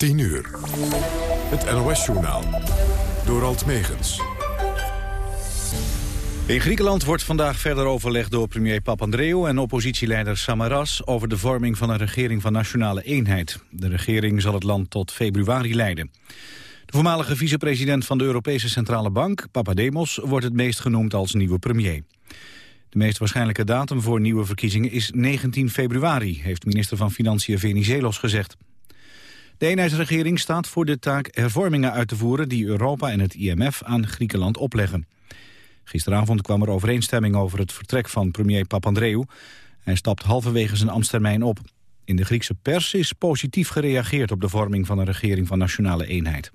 10 uur. Het NOS-journaal. Door Alt Megens. In Griekenland wordt vandaag verder overlegd door premier Papandreou en oppositieleider Samaras over de vorming van een regering van nationale eenheid. De regering zal het land tot februari leiden. De voormalige vicepresident van de Europese Centrale Bank, Papademos, wordt het meest genoemd als nieuwe premier. De meest waarschijnlijke datum voor nieuwe verkiezingen is 19 februari, heeft minister van Financiën Venizelos gezegd. De eenheidsregering staat voor de taak hervormingen uit te voeren die Europa en het IMF aan Griekenland opleggen. Gisteravond kwam er overeenstemming over het vertrek van premier Papandreou. Hij stapt halverwege zijn ambtstermijn op. In de Griekse pers is positief gereageerd op de vorming van een regering van nationale eenheid.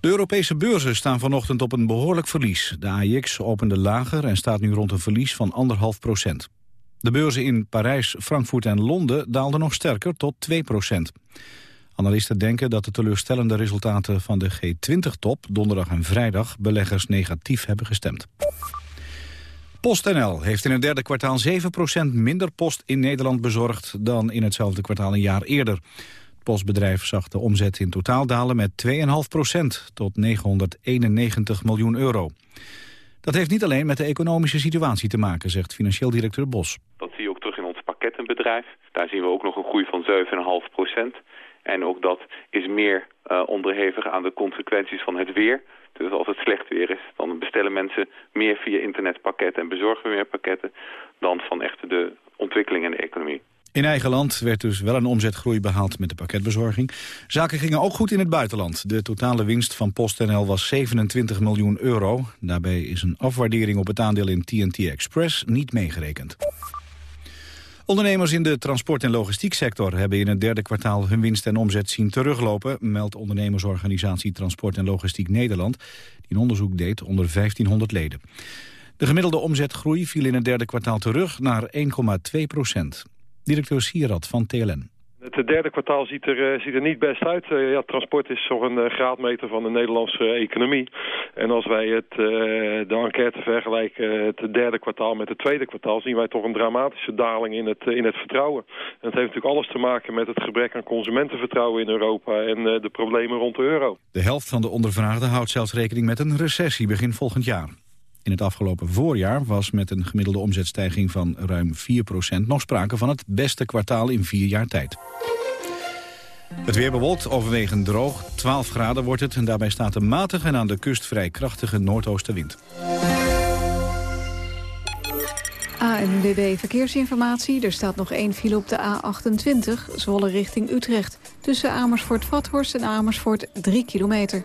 De Europese beurzen staan vanochtend op een behoorlijk verlies. De AIX opende lager en staat nu rond een verlies van anderhalf procent. De beurzen in Parijs, Frankfurt en Londen daalden nog sterker tot 2 procent. Analisten denken dat de teleurstellende resultaten van de G20-top... donderdag en vrijdag beleggers negatief hebben gestemd. PostNL heeft in het derde kwartaal 7% minder post in Nederland bezorgd... dan in hetzelfde kwartaal een jaar eerder. Het postbedrijf zag de omzet in totaal dalen met 2,5% tot 991 miljoen euro. Dat heeft niet alleen met de economische situatie te maken, zegt financieel directeur Bos. Dat zie je ook terug in ons pakkettenbedrijf. Daar zien we ook nog een groei van 7,5 procent. En ook dat is meer uh, onderhevig aan de consequenties van het weer. Dus als het slecht weer is, dan bestellen mensen meer via internetpakketten en bezorgen we meer pakketten dan van echt de ontwikkeling in de economie. In eigen land werd dus wel een omzetgroei behaald met de pakketbezorging. Zaken gingen ook goed in het buitenland. De totale winst van PostNL was 27 miljoen euro. Daarbij is een afwaardering op het aandeel in TNT Express niet meegerekend. Ondernemers in de transport- en logistieksector hebben in het derde kwartaal hun winst en omzet zien teruglopen, meldt ondernemersorganisatie Transport en Logistiek Nederland, die een onderzoek deed onder 1500 leden. De gemiddelde omzetgroei viel in het derde kwartaal terug naar 1,2 procent. Directeur Sierat van TLN. Het derde kwartaal ziet er, uh, ziet er niet best uit. Uh, ja, transport is toch een uh, graadmeter van de Nederlandse economie. En als wij het, de enquête vergelijken, het derde kwartaal met het tweede kwartaal... zien wij toch een dramatische daling in het, in het vertrouwen. En dat heeft natuurlijk alles te maken met het gebrek aan consumentenvertrouwen in Europa... en de problemen rond de euro. De helft van de ondervraagden houdt zelfs rekening met een recessie begin volgend jaar. In het afgelopen voorjaar was met een gemiddelde omzetstijging van ruim 4% nog sprake van het beste kwartaal in vier jaar tijd. Het weer bewolkt, overwegend droog. 12 graden wordt het en daarbij staat een matige en aan de kust vrij krachtige noordoostenwind. ANWB Verkeersinformatie. Er staat nog één file op de A28, Zwolle richting Utrecht. Tussen Amersfoort-Vathorst en Amersfoort 3 kilometer.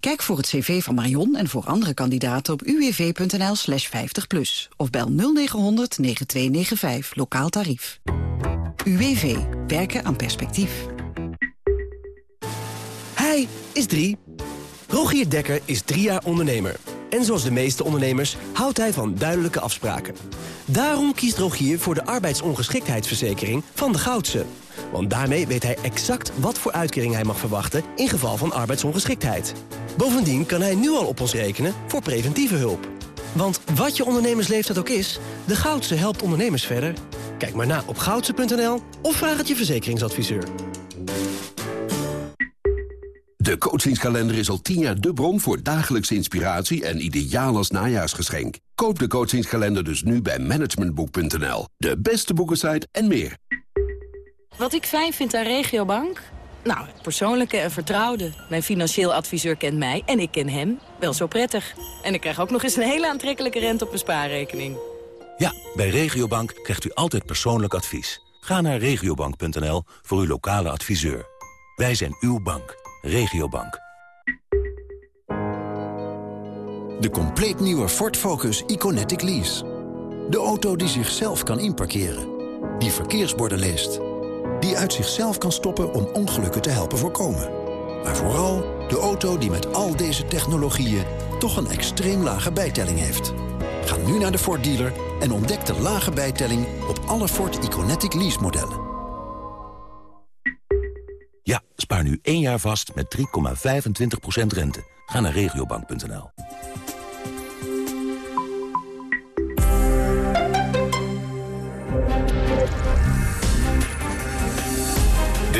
Kijk voor het cv van Marion en voor andere kandidaten op uwv.nl slash 50 plus. Of bel 0900 9295, lokaal tarief. UWV. Werken aan perspectief. Hij is drie. Rogier Dekker is drie jaar ondernemer. En zoals de meeste ondernemers houdt hij van duidelijke afspraken. Daarom kiest Rogier voor de arbeidsongeschiktheidsverzekering van de Goudse. Want daarmee weet hij exact wat voor uitkering hij mag verwachten in geval van arbeidsongeschiktheid. Bovendien kan hij nu al op ons rekenen voor preventieve hulp. Want wat je ondernemersleeftijd ook is, de Goudse helpt ondernemers verder. Kijk maar na op goudse.nl of vraag het je verzekeringsadviseur. De coachingskalender is al tien jaar de bron voor dagelijkse inspiratie en ideaal als najaarsgeschenk. Koop de coachingskalender dus nu bij managementboek.nl. De beste boekensite en meer. Wat ik fijn vind aan Regiobank? Nou, persoonlijke en vertrouwde. Mijn financieel adviseur kent mij en ik ken hem wel zo prettig. En ik krijg ook nog eens een hele aantrekkelijke rente op mijn spaarrekening. Ja, bij Regiobank krijgt u altijd persoonlijk advies. Ga naar regiobank.nl voor uw lokale adviseur. Wij zijn uw bank. Regiobank. De compleet nieuwe Ford Focus Iconetic Lease. De auto die zichzelf kan inparkeren. Die verkeersborden leest. Die uit zichzelf kan stoppen om ongelukken te helpen voorkomen. Maar vooral De auto die met al deze technologieën toch een extreem lage bijtelling heeft. Ga nu naar de Ford dealer en ontdek de lage bijtelling op alle Ford Iconetic lease modellen. Ja, spaar nu één jaar vast met 3,25% rente. Ga naar regiobank.nl.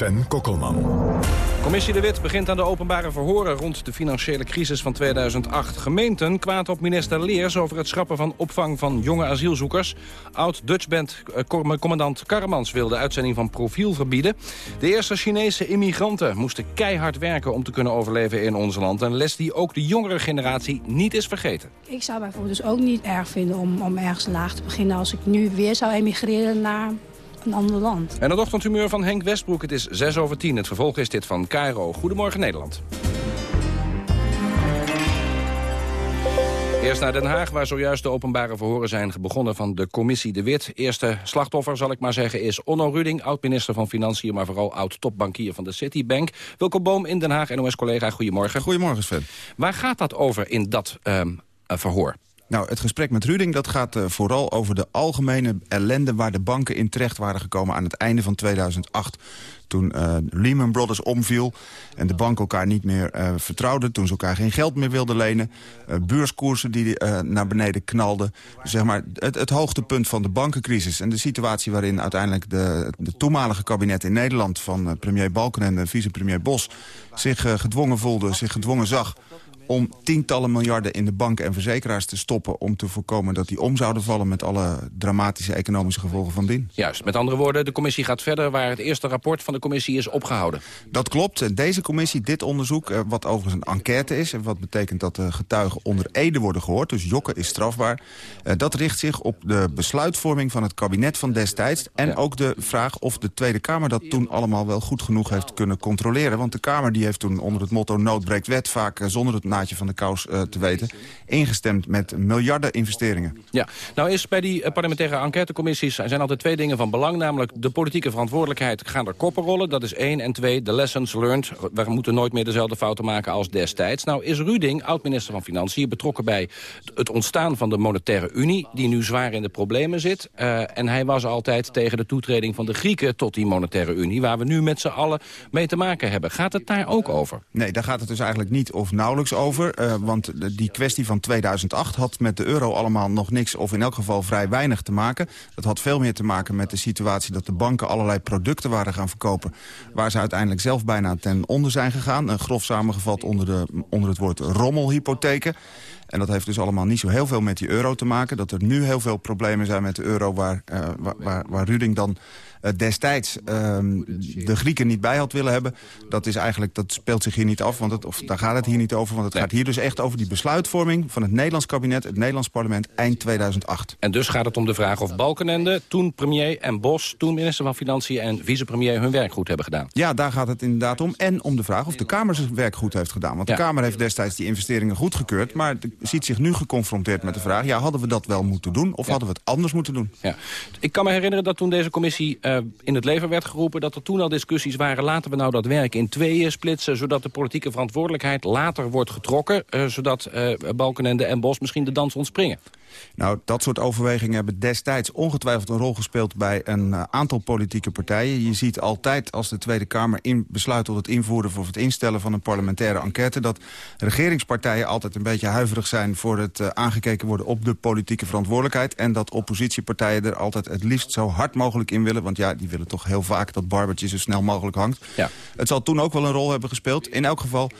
Sven Kokkelman. Commissie De Wit begint aan de openbare verhoren rond de financiële crisis van 2008. Gemeenten kwaad op minister Leers over het schrappen van opvang van jonge asielzoekers. Oud-Dutchband-commandant Karremans wil de uitzending van Profiel verbieden. De eerste Chinese immigranten moesten keihard werken om te kunnen overleven in ons land. Een les die ook de jongere generatie niet is vergeten. Ik zou bijvoorbeeld dus ook niet erg vinden om, om ergens laag te beginnen... als ik nu weer zou emigreren naar een ander land. En het ochtendhumeur van Henk Westbroek. Het is 6 over 10. Het vervolg is dit van Cairo. Goedemorgen Nederland. Eerst naar Den Haag, waar zojuist de openbare verhoren zijn begonnen van de commissie De Wit. Eerste slachtoffer, zal ik maar zeggen, is Onno Ruding, oud-minister van Financiën, maar vooral oud-topbankier van de Citibank. Wilco Boom in Den Haag, NOS-collega, goedemorgen. Goedemorgen Sven. Waar gaat dat over in dat um, verhoor? Nou, het gesprek met Ruding dat gaat uh, vooral over de algemene ellende... waar de banken in terecht waren gekomen aan het einde van 2008 toen uh, Lehman Brothers omviel en de banken elkaar niet meer uh, vertrouwden... toen ze elkaar geen geld meer wilden lenen, beurskoersen die naar beneden knalden. Zeg maar het, het, hoogtepunt van de bankencrisis... en de situatie waarin uiteindelijk de, de toenmalige kabinet in Nederland... van premier Balkenende en vicepremier Bos zich gedwongen voelde, zich gedwongen zag om tientallen miljarden in de banken en verzekeraars te stoppen... om te voorkomen dat die om zouden vallen met alle dramatische economische gevolgen van dien. Juist, met andere woorden, de commissie gaat verder... waar het eerste rapport van de commissie is opgehouden. Dat klopt. Deze commissie, dit onderzoek, eh, wat overigens een enquête is... en wat betekent dat de getuigen onder ede worden gehoord... dus jokken is strafbaar, eh, dat richt zich op de besluitvorming van het kabinet van destijds... en ook de vraag of de Tweede Kamer dat toen allemaal wel goed genoeg heeft kunnen controleren. Want de Kamer die heeft toen onder het motto nood breekt wet... vaak eh, zonder het van de kous uh, te weten... ingestemd met miljarden investeringen. Ja, nou is bij die parlementaire enquêtecommissies... er zijn altijd twee dingen van belang, namelijk de politieke verantwoordelijkheid... gaan er koppen rollen, dat is één. En twee, de lessons learned. We moeten nooit meer dezelfde fouten maken als destijds. Nou is Ruding, oud-minister van Financiën, betrokken bij het ontstaan van de monetaire unie... die nu zwaar in de problemen zit. Uh, en hij was altijd tegen de toetreding van de Grieken tot die monetaire unie... waar we nu met z'n allen mee te maken hebben. Gaat het daar ook over? Nee, daar gaat het dus eigenlijk niet of nauwelijks over Uh, want die kwestie van 2008 had met de euro allemaal nog niks... of in elk geval vrij weinig te maken. Dat had veel meer te maken met de situatie dat de banken allerlei producten waren gaan verkopen... waar ze uiteindelijk zelf bijna ten onder zijn gegaan. Grof samengevat onder, de, onder het woord rommelhypotheken. En dat heeft dus allemaal niet zo heel veel met die euro te maken. Dat er nu heel veel problemen zijn met de euro... waar, uh, waar, waar, waar Ruding dan destijds uh, de Grieken niet bij had willen hebben. Dat, is eigenlijk, dat speelt zich hier niet af, want het, of daar gaat het hier niet over. Want het gaat hier dus echt over die besluitvorming van het Nederlands kabinet... het Nederlands parlement eind 2008. En dus gaat het om de vraag of Balkenende, toen premier en Bos... toen minister van Financiën en vicepremier hun werk goed hebben gedaan. Ja, daar gaat het inderdaad om. En om de vraag of de Kamer zijn werk goed heeft gedaan. Want de Kamer heeft destijds die investeringen goedgekeurd... maar ziet zich nu geconfronteerd met de vraag... ja, hadden we dat wel moeten doen of hadden we het anders moeten doen? Ja. Ik kan me herinneren dat toen deze commissie uh, in het leven werd geroepen... dat er toen al discussies waren, laten we nou dat werk in tweeën splitsen... zodat de politieke verantwoordelijkheid later wordt getrokken... Uh, zodat uh, Balkenende en Bos misschien de dans ontspringen. Nou, dat soort overwegingen hebben destijds ongetwijfeld een rol gespeeld bij een uh, aantal politieke partijen. Je ziet altijd als de Tweede Kamer in besluit tot het invoeren of het instellen van een parlementaire enquête, dat regeringspartijen altijd een beetje huiverig zijn voor het uh, aangekeken worden op de politieke verantwoordelijkheid. En dat oppositiepartijen er altijd het liefst zo hard mogelijk in willen. Want ja, die willen toch heel vaak dat barbertje zo snel mogelijk hangt. Ja. Het zal toen ook wel een rol hebben gespeeld. In elk geval,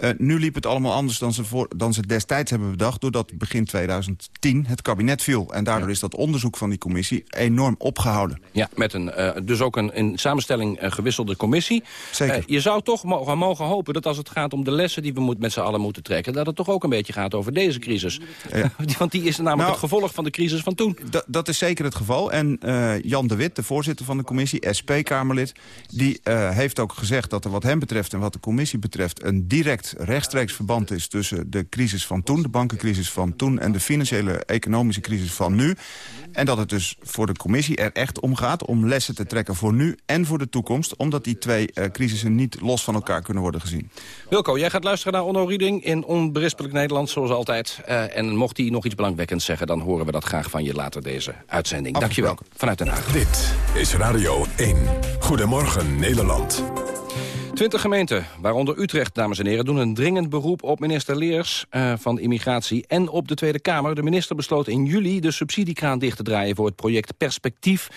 uh, nu liep het allemaal anders dan ze, voor, dan ze destijds hebben bedacht. Doordat begin 2010 2010 het kabinet viel. En daardoor is dat onderzoek van die commissie enorm opgehouden. Ja, met een, uh, dus ook een in samenstelling uh, gewisselde commissie. Zeker. je zou toch mogen, mogen hopen dat als het gaat om de lessen die we moet, met z'n allen moeten trekken... dat het toch ook een beetje gaat over deze crisis. Ja. Want die is namelijk nou, het gevolg van de crisis van toen. Dat is zeker het geval. En Jan de Wit, de voorzitter van de commissie, SP-Kamerlid... die heeft ook gezegd dat er wat hem betreft en wat de commissie betreft... een direct rechtstreeks verband is tussen de crisis van toen... de bankencrisis van toen en de financiële economische crisis van nu. En dat het dus voor de commissie er echt om gaat... om lessen te trekken voor nu en voor de toekomst... omdat die twee uh, crisissen niet los van elkaar kunnen worden gezien. Wilco, jij gaat luisteren naar Onno Rieding in onberispelijk Nederlands, zoals altijd. Uh, en mocht hij nog iets belangwekkends zeggen... dan horen we dat graag van je later deze uitzending. Dankjewel. Vanuit Den Haag. Dit is Radio 1. Goedemorgen Nederland. Twintig gemeenten, waaronder Utrecht, dames en heren... doen een dringend beroep op minister Leers uh, van Immigratie en op de Tweede Kamer. De minister besloot in juli de subsidiekraan dicht te draaien... voor het project Perspectief.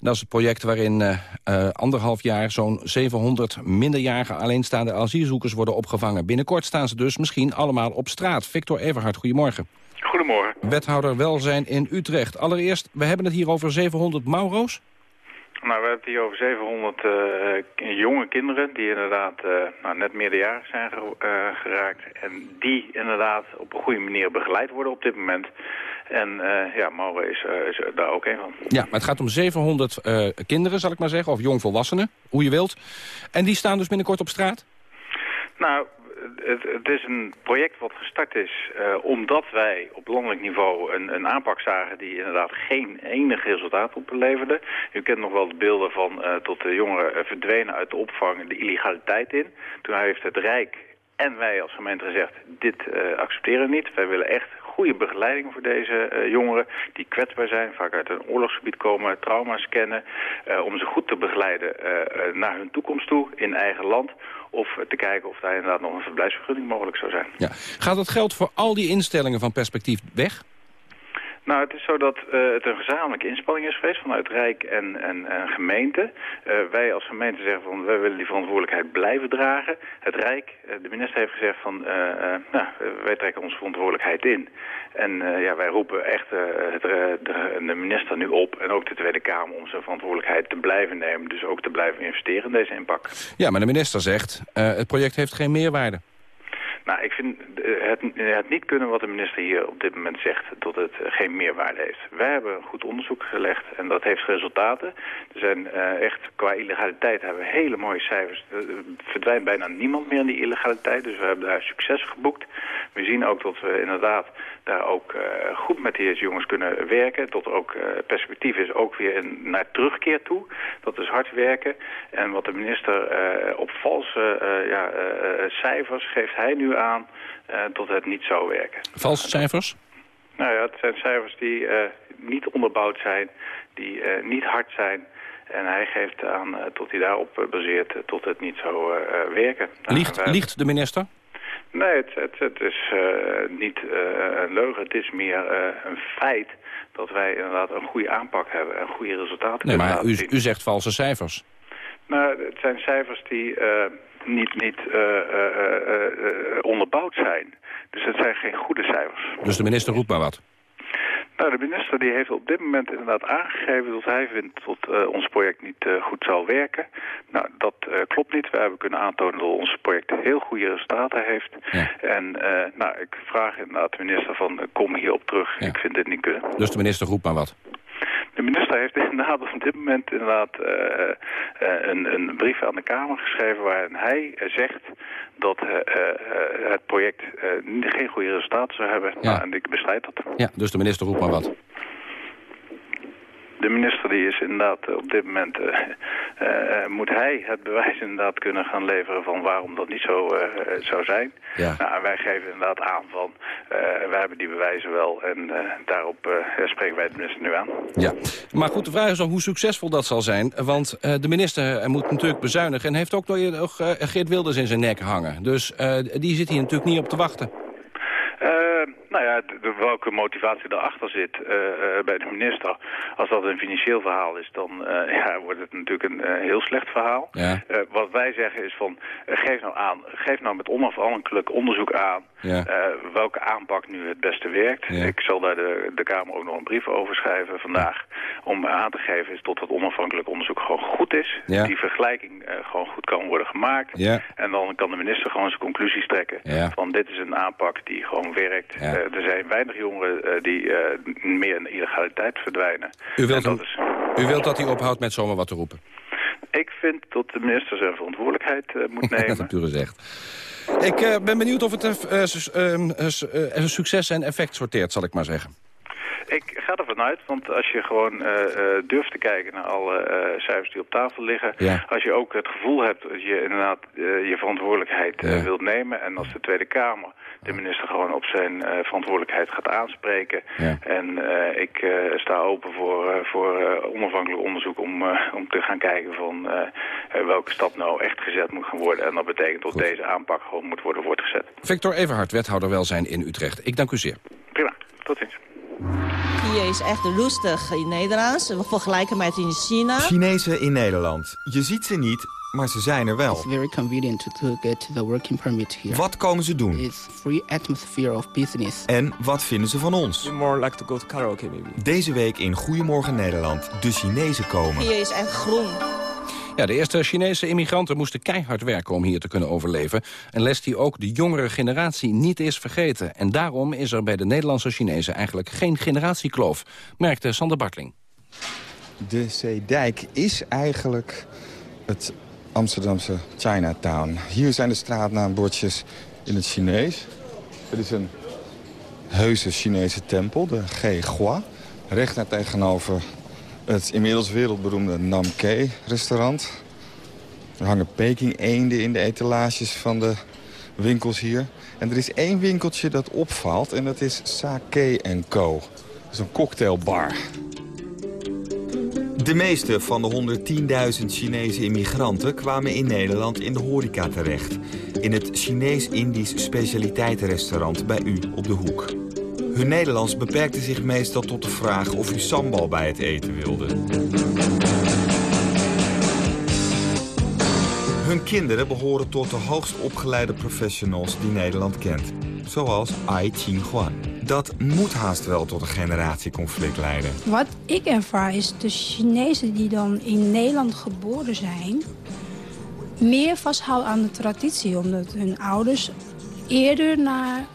Dat is het project waarin uh, uh, anderhalf jaar zo'n 700 minderjarige alleenstaande asielzoekers worden opgevangen. Binnenkort staan ze dus misschien allemaal op straat. Victor Everhard, goedemorgen. Goedemorgen. Wethouder Welzijn in Utrecht. Allereerst, we hebben het hier over 700 Mauro's. Nou, we hebben het hier over 700 uh, jonge kinderen die inderdaad uh, nou, net meerderjarig zijn uh, geraakt. En die inderdaad op een goede manier begeleid worden op dit moment. En ja, Mauro is, is, daar ook een van. Ja, maar het gaat om 700 kinderen, zal ik maar zeggen, of jongvolwassenen, hoe je wilt. En die staan dus binnenkort op straat? Nou, het, is een project wat gestart is uh, omdat wij op landelijk niveau een, een, aanpak zagen die inderdaad geen enig resultaat opleverde. U kent nog wel de beelden van uh, tot de jongeren verdwenen uit de opvang de illegaliteit in. Toen heeft het Rijk en wij als gemeente gezegd, dit accepteren we niet. Wij willen echt goede begeleiding voor deze uh, jongeren die kwetsbaar zijn, vaak uit een oorlogsgebied komen, trauma's kennen, uh, om ze goed te begeleiden uh, naar hun toekomst toe in eigen land. Of te kijken of daar inderdaad nog een verblijfsvergunning mogelijk zou zijn. Ja. Gaat het geld voor al die instellingen van perspectief weg? Nou, het is zo dat uh, het een gezamenlijke inspanning is geweest vanuit Rijk en, en, en gemeente. Uh, wij als gemeente zeggen van wij willen die verantwoordelijkheid blijven dragen. Het Rijk, uh, de minister heeft gezegd van nou, wij trekken onze verantwoordelijkheid in. En ja, wij roepen echt het, de, de, minister nu op en ook de Tweede Kamer om zijn verantwoordelijkheid te blijven nemen. Dus ook te blijven investeren in deze impact. Ja, maar de minister zegt het project heeft geen meerwaarde. Nou, ik vind het, het, niet kunnen wat de minister hier op dit moment zegt, dat het geen meerwaarde heeft. Wij hebben een goed onderzoek gelegd en dat heeft resultaten. Er zijn echt, qua illegaliteit hebben we hele mooie cijfers. Er verdwijnt bijna niemand meer in die illegaliteit, dus we hebben daar succes geboekt. We zien ook dat we inderdaad daar ook goed met die jongens kunnen werken. Tot ook uh, perspectief is ook weer naar terugkeer toe. Dat is hard werken. En wat de minister op valse ja, cijfers geeft hij nu aan tot het niet zou werken. Valse cijfers? Nou ja, het zijn cijfers die niet onderbouwd zijn, die niet hard zijn... En hij geeft aan, tot hij daarop baseert, tot het niet zou werken. Liegt, liegt de minister? Nee, het, het, het is uh, niet uh, een leugen. Het is meer uh, een feit dat wij inderdaad een goede aanpak hebben en goede resultaten nee, maar u, u, zegt valse cijfers. Nou, het zijn cijfers die niet, niet onderbouwd zijn. Dus het zijn geen goede cijfers. Dus de minister roept maar wat? Nou, de minister die heeft op dit moment inderdaad aangegeven dat hij vindt dat uh, ons project niet uh, goed zal werken. Nou, dat uh, klopt niet. We hebben kunnen aantonen dat ons project heel goede resultaten heeft. Ja. En nou, ik vraag inderdaad de minister van kom hierop terug. Ja. Ik vind dit niet kunnen. Dus de minister roept maar wat? De minister heeft inderdaad op dit moment inderdaad uh, uh, een, een, brief aan de Kamer geschreven waarin hij zegt dat uh, het project geen goede resultaten zou hebben. Ja. Nou, en ik bestrijd dat. Ja, dus de minister roept maar wat de minister die is inderdaad eh, op dit moment... Uh, uh, moet hij het bewijs inderdaad kunnen gaan leveren van waarom dat niet zo zou zijn. Ja. Nou, wij geven inderdaad aan van, wij hebben die bewijzen wel en daarop spreken wij de minister nu aan. Ja, maar goed, de vraag is dan hoe succesvol dat zal zijn. Want de minister moet natuurlijk bezuinigen en heeft ook nog Geert Wilders in zijn nek hangen. Dus die zit hier natuurlijk niet op te wachten. Nou ja, de, welke motivatie erachter zit uh, uh, bij de minister. Als dat een financieel verhaal is, dan uh, ja, wordt het natuurlijk een heel slecht verhaal. Ja. wat wij zeggen is van, geef nou aan, geef nou met onafhankelijk onderzoek aan welke aanpak nu het beste werkt. Ik zal daar de, de Kamer ook nog een brief over schrijven vandaag. Om aan te geven is tot dat onafhankelijk onderzoek gewoon goed is. Die vergelijking gewoon goed kan worden gemaakt. En dan kan de minister gewoon zijn conclusies trekken. Van dit is een aanpak die gewoon werkt. Er zijn weinig jongeren die meer in illegaliteit verdwijnen. U wilt, dat is... u wilt dat hij ophoudt met zomaar wat te roepen? Ik vind dat de minister zijn verantwoordelijkheid moet nemen. dat hebt u gezegd. Ik ben benieuwd of het succes en effect sorteert, zal ik maar zeggen. Ik ga ervan uit, want als je gewoon uh, uh, durft te kijken naar alle uh, cijfers die op tafel liggen... Ja. als je ook het gevoel hebt dat je inderdaad je verantwoordelijkheid ja. wilt nemen... en als de Tweede Kamer de minister gewoon op zijn verantwoordelijkheid gaat aanspreken. Ja. En ik sta open voor, voor onafhankelijk onderzoek om, om te gaan kijken van welke stap nou echt gezet moet gaan worden. En dat betekent dat deze aanpak gewoon moet worden voortgezet. Victor Everhard, wethouder welzijn in Utrecht. Ik dank u zeer. Prima, tot ziens. Hier is echt rustig in Nederlands. We vergelijken met in China. Chinezen in Nederland. Je ziet ze niet, maar ze zijn er wel. It's very convenient to get the working permit here. Wat komen ze doen? It's free atmosphere of business. En wat vinden ze van ons? More like to go to karaoke maybe. Deze week in Goedemorgen Nederland. De Chinezen komen. Hier is echt groen. Ja, de eerste Chinese immigranten moesten keihard werken om hier te kunnen overleven. Een les die ook de jongere generatie niet is vergeten. En daarom is er bij de Nederlandse Chinezen eigenlijk geen generatiekloof, merkte Sander Bartling. De Zeedijk is eigenlijk het Amsterdamse Chinatown. Hier zijn de straatnaambordjes in het Chinees. Het is een heuse Chinese tempel, de Gehua. Recht naar tegenover het inmiddels wereldberoemde Namke-restaurant. Er hangen Peking-eenden in de etalages van de winkels hier. En er is één winkeltje dat opvalt en dat is Sake Co. Dat is een cocktailbar. De meeste van de 110.000 Chinese immigranten kwamen in Nederland in de horeca terecht. In het Chinees-Indisch specialiteitenrestaurant bij u op de hoek. Hun Nederlands beperkte zich meestal tot de vraag of u sambal bij het eten wilde. Hun kinderen behoren tot de hoogst opgeleide professionals die Nederland kent. Zoals Ai Qinghuan. Dat moet haast wel tot een generatieconflict leiden. Wat ik ervaar is de Chinezen die dan in Nederland geboren zijn... meer vasthouden aan de traditie. Omdat hun ouders eerder naar,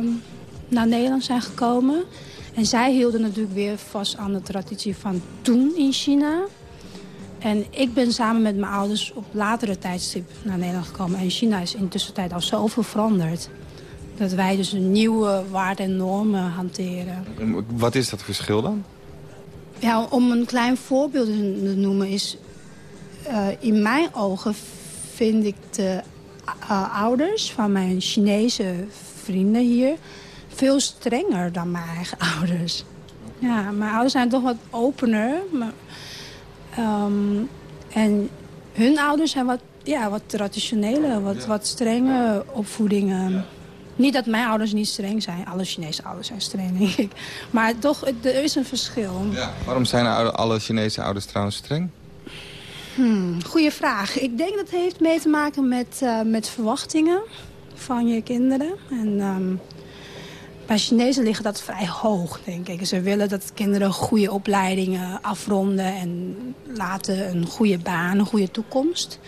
um, naar Nederland zijn gekomen. En zij hielden natuurlijk weer vast aan de traditie van toen in China. En ik ben samen met mijn ouders op latere tijdstip naar Nederland gekomen. En China is intussen tijd al zoveel veranderd. Dat wij dus een nieuwe waarden en normen hanteren. Wat is dat verschil dan? Ja, om een klein voorbeeld te noemen is... Uh, in mijn ogen vind ik de uh, ouders van mijn Chinese vrienden hier... veel strenger dan mijn eigen ouders. Ja, mijn ouders zijn toch wat opener. Maar, um, en hun ouders zijn wat, ja, wat traditionele, wat, wat strenge opvoedingen. Niet dat mijn ouders niet streng zijn. Alle Chinese ouders zijn streng, denk ik. Maar toch, er is een verschil. Ja. Waarom zijn alle Chinese ouders trouwens streng? Hmm, goeie vraag. Ik denk dat het heeft mee te maken met, uh, met verwachtingen van je kinderen. En um, bij Chinezen liggen dat vrij hoog, denk ik. Ze willen dat kinderen goede opleidingen afronden... en laten een goede baan, een goede toekomst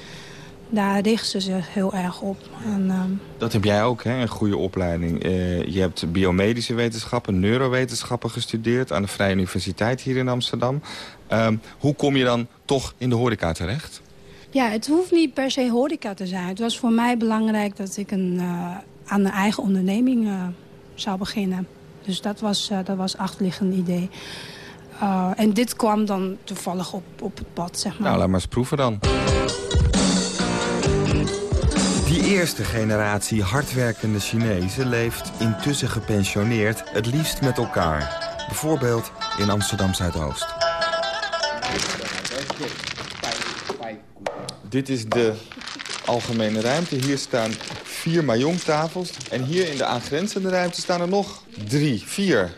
daar richten ze zich heel erg op. En, uh... Dat heb jij ook, hè? een goede opleiding. Uh, je hebt biomedische wetenschappen, neurowetenschappen gestudeerd... aan de Vrije Universiteit hier in Amsterdam. Uh, hoe kom je dan toch in de horeca terecht? Ja, het hoeft niet per se horeca te zijn. Het was voor mij belangrijk dat ik een, uh, aan een eigen onderneming zou beginnen. Dus dat was, dat was achterliggend idee. en dit kwam dan toevallig op, op het pad, zeg maar. Nou, laat maar eens proeven dan. Die eerste generatie hardwerkende Chinezen leeft intussen gepensioneerd het liefst met elkaar. Bijvoorbeeld in Amsterdam-Zuidoost. Dit is de algemene ruimte. Hier staan vier mahjongtafels. En hier in de aangrenzende ruimte staan er nog drie, vier.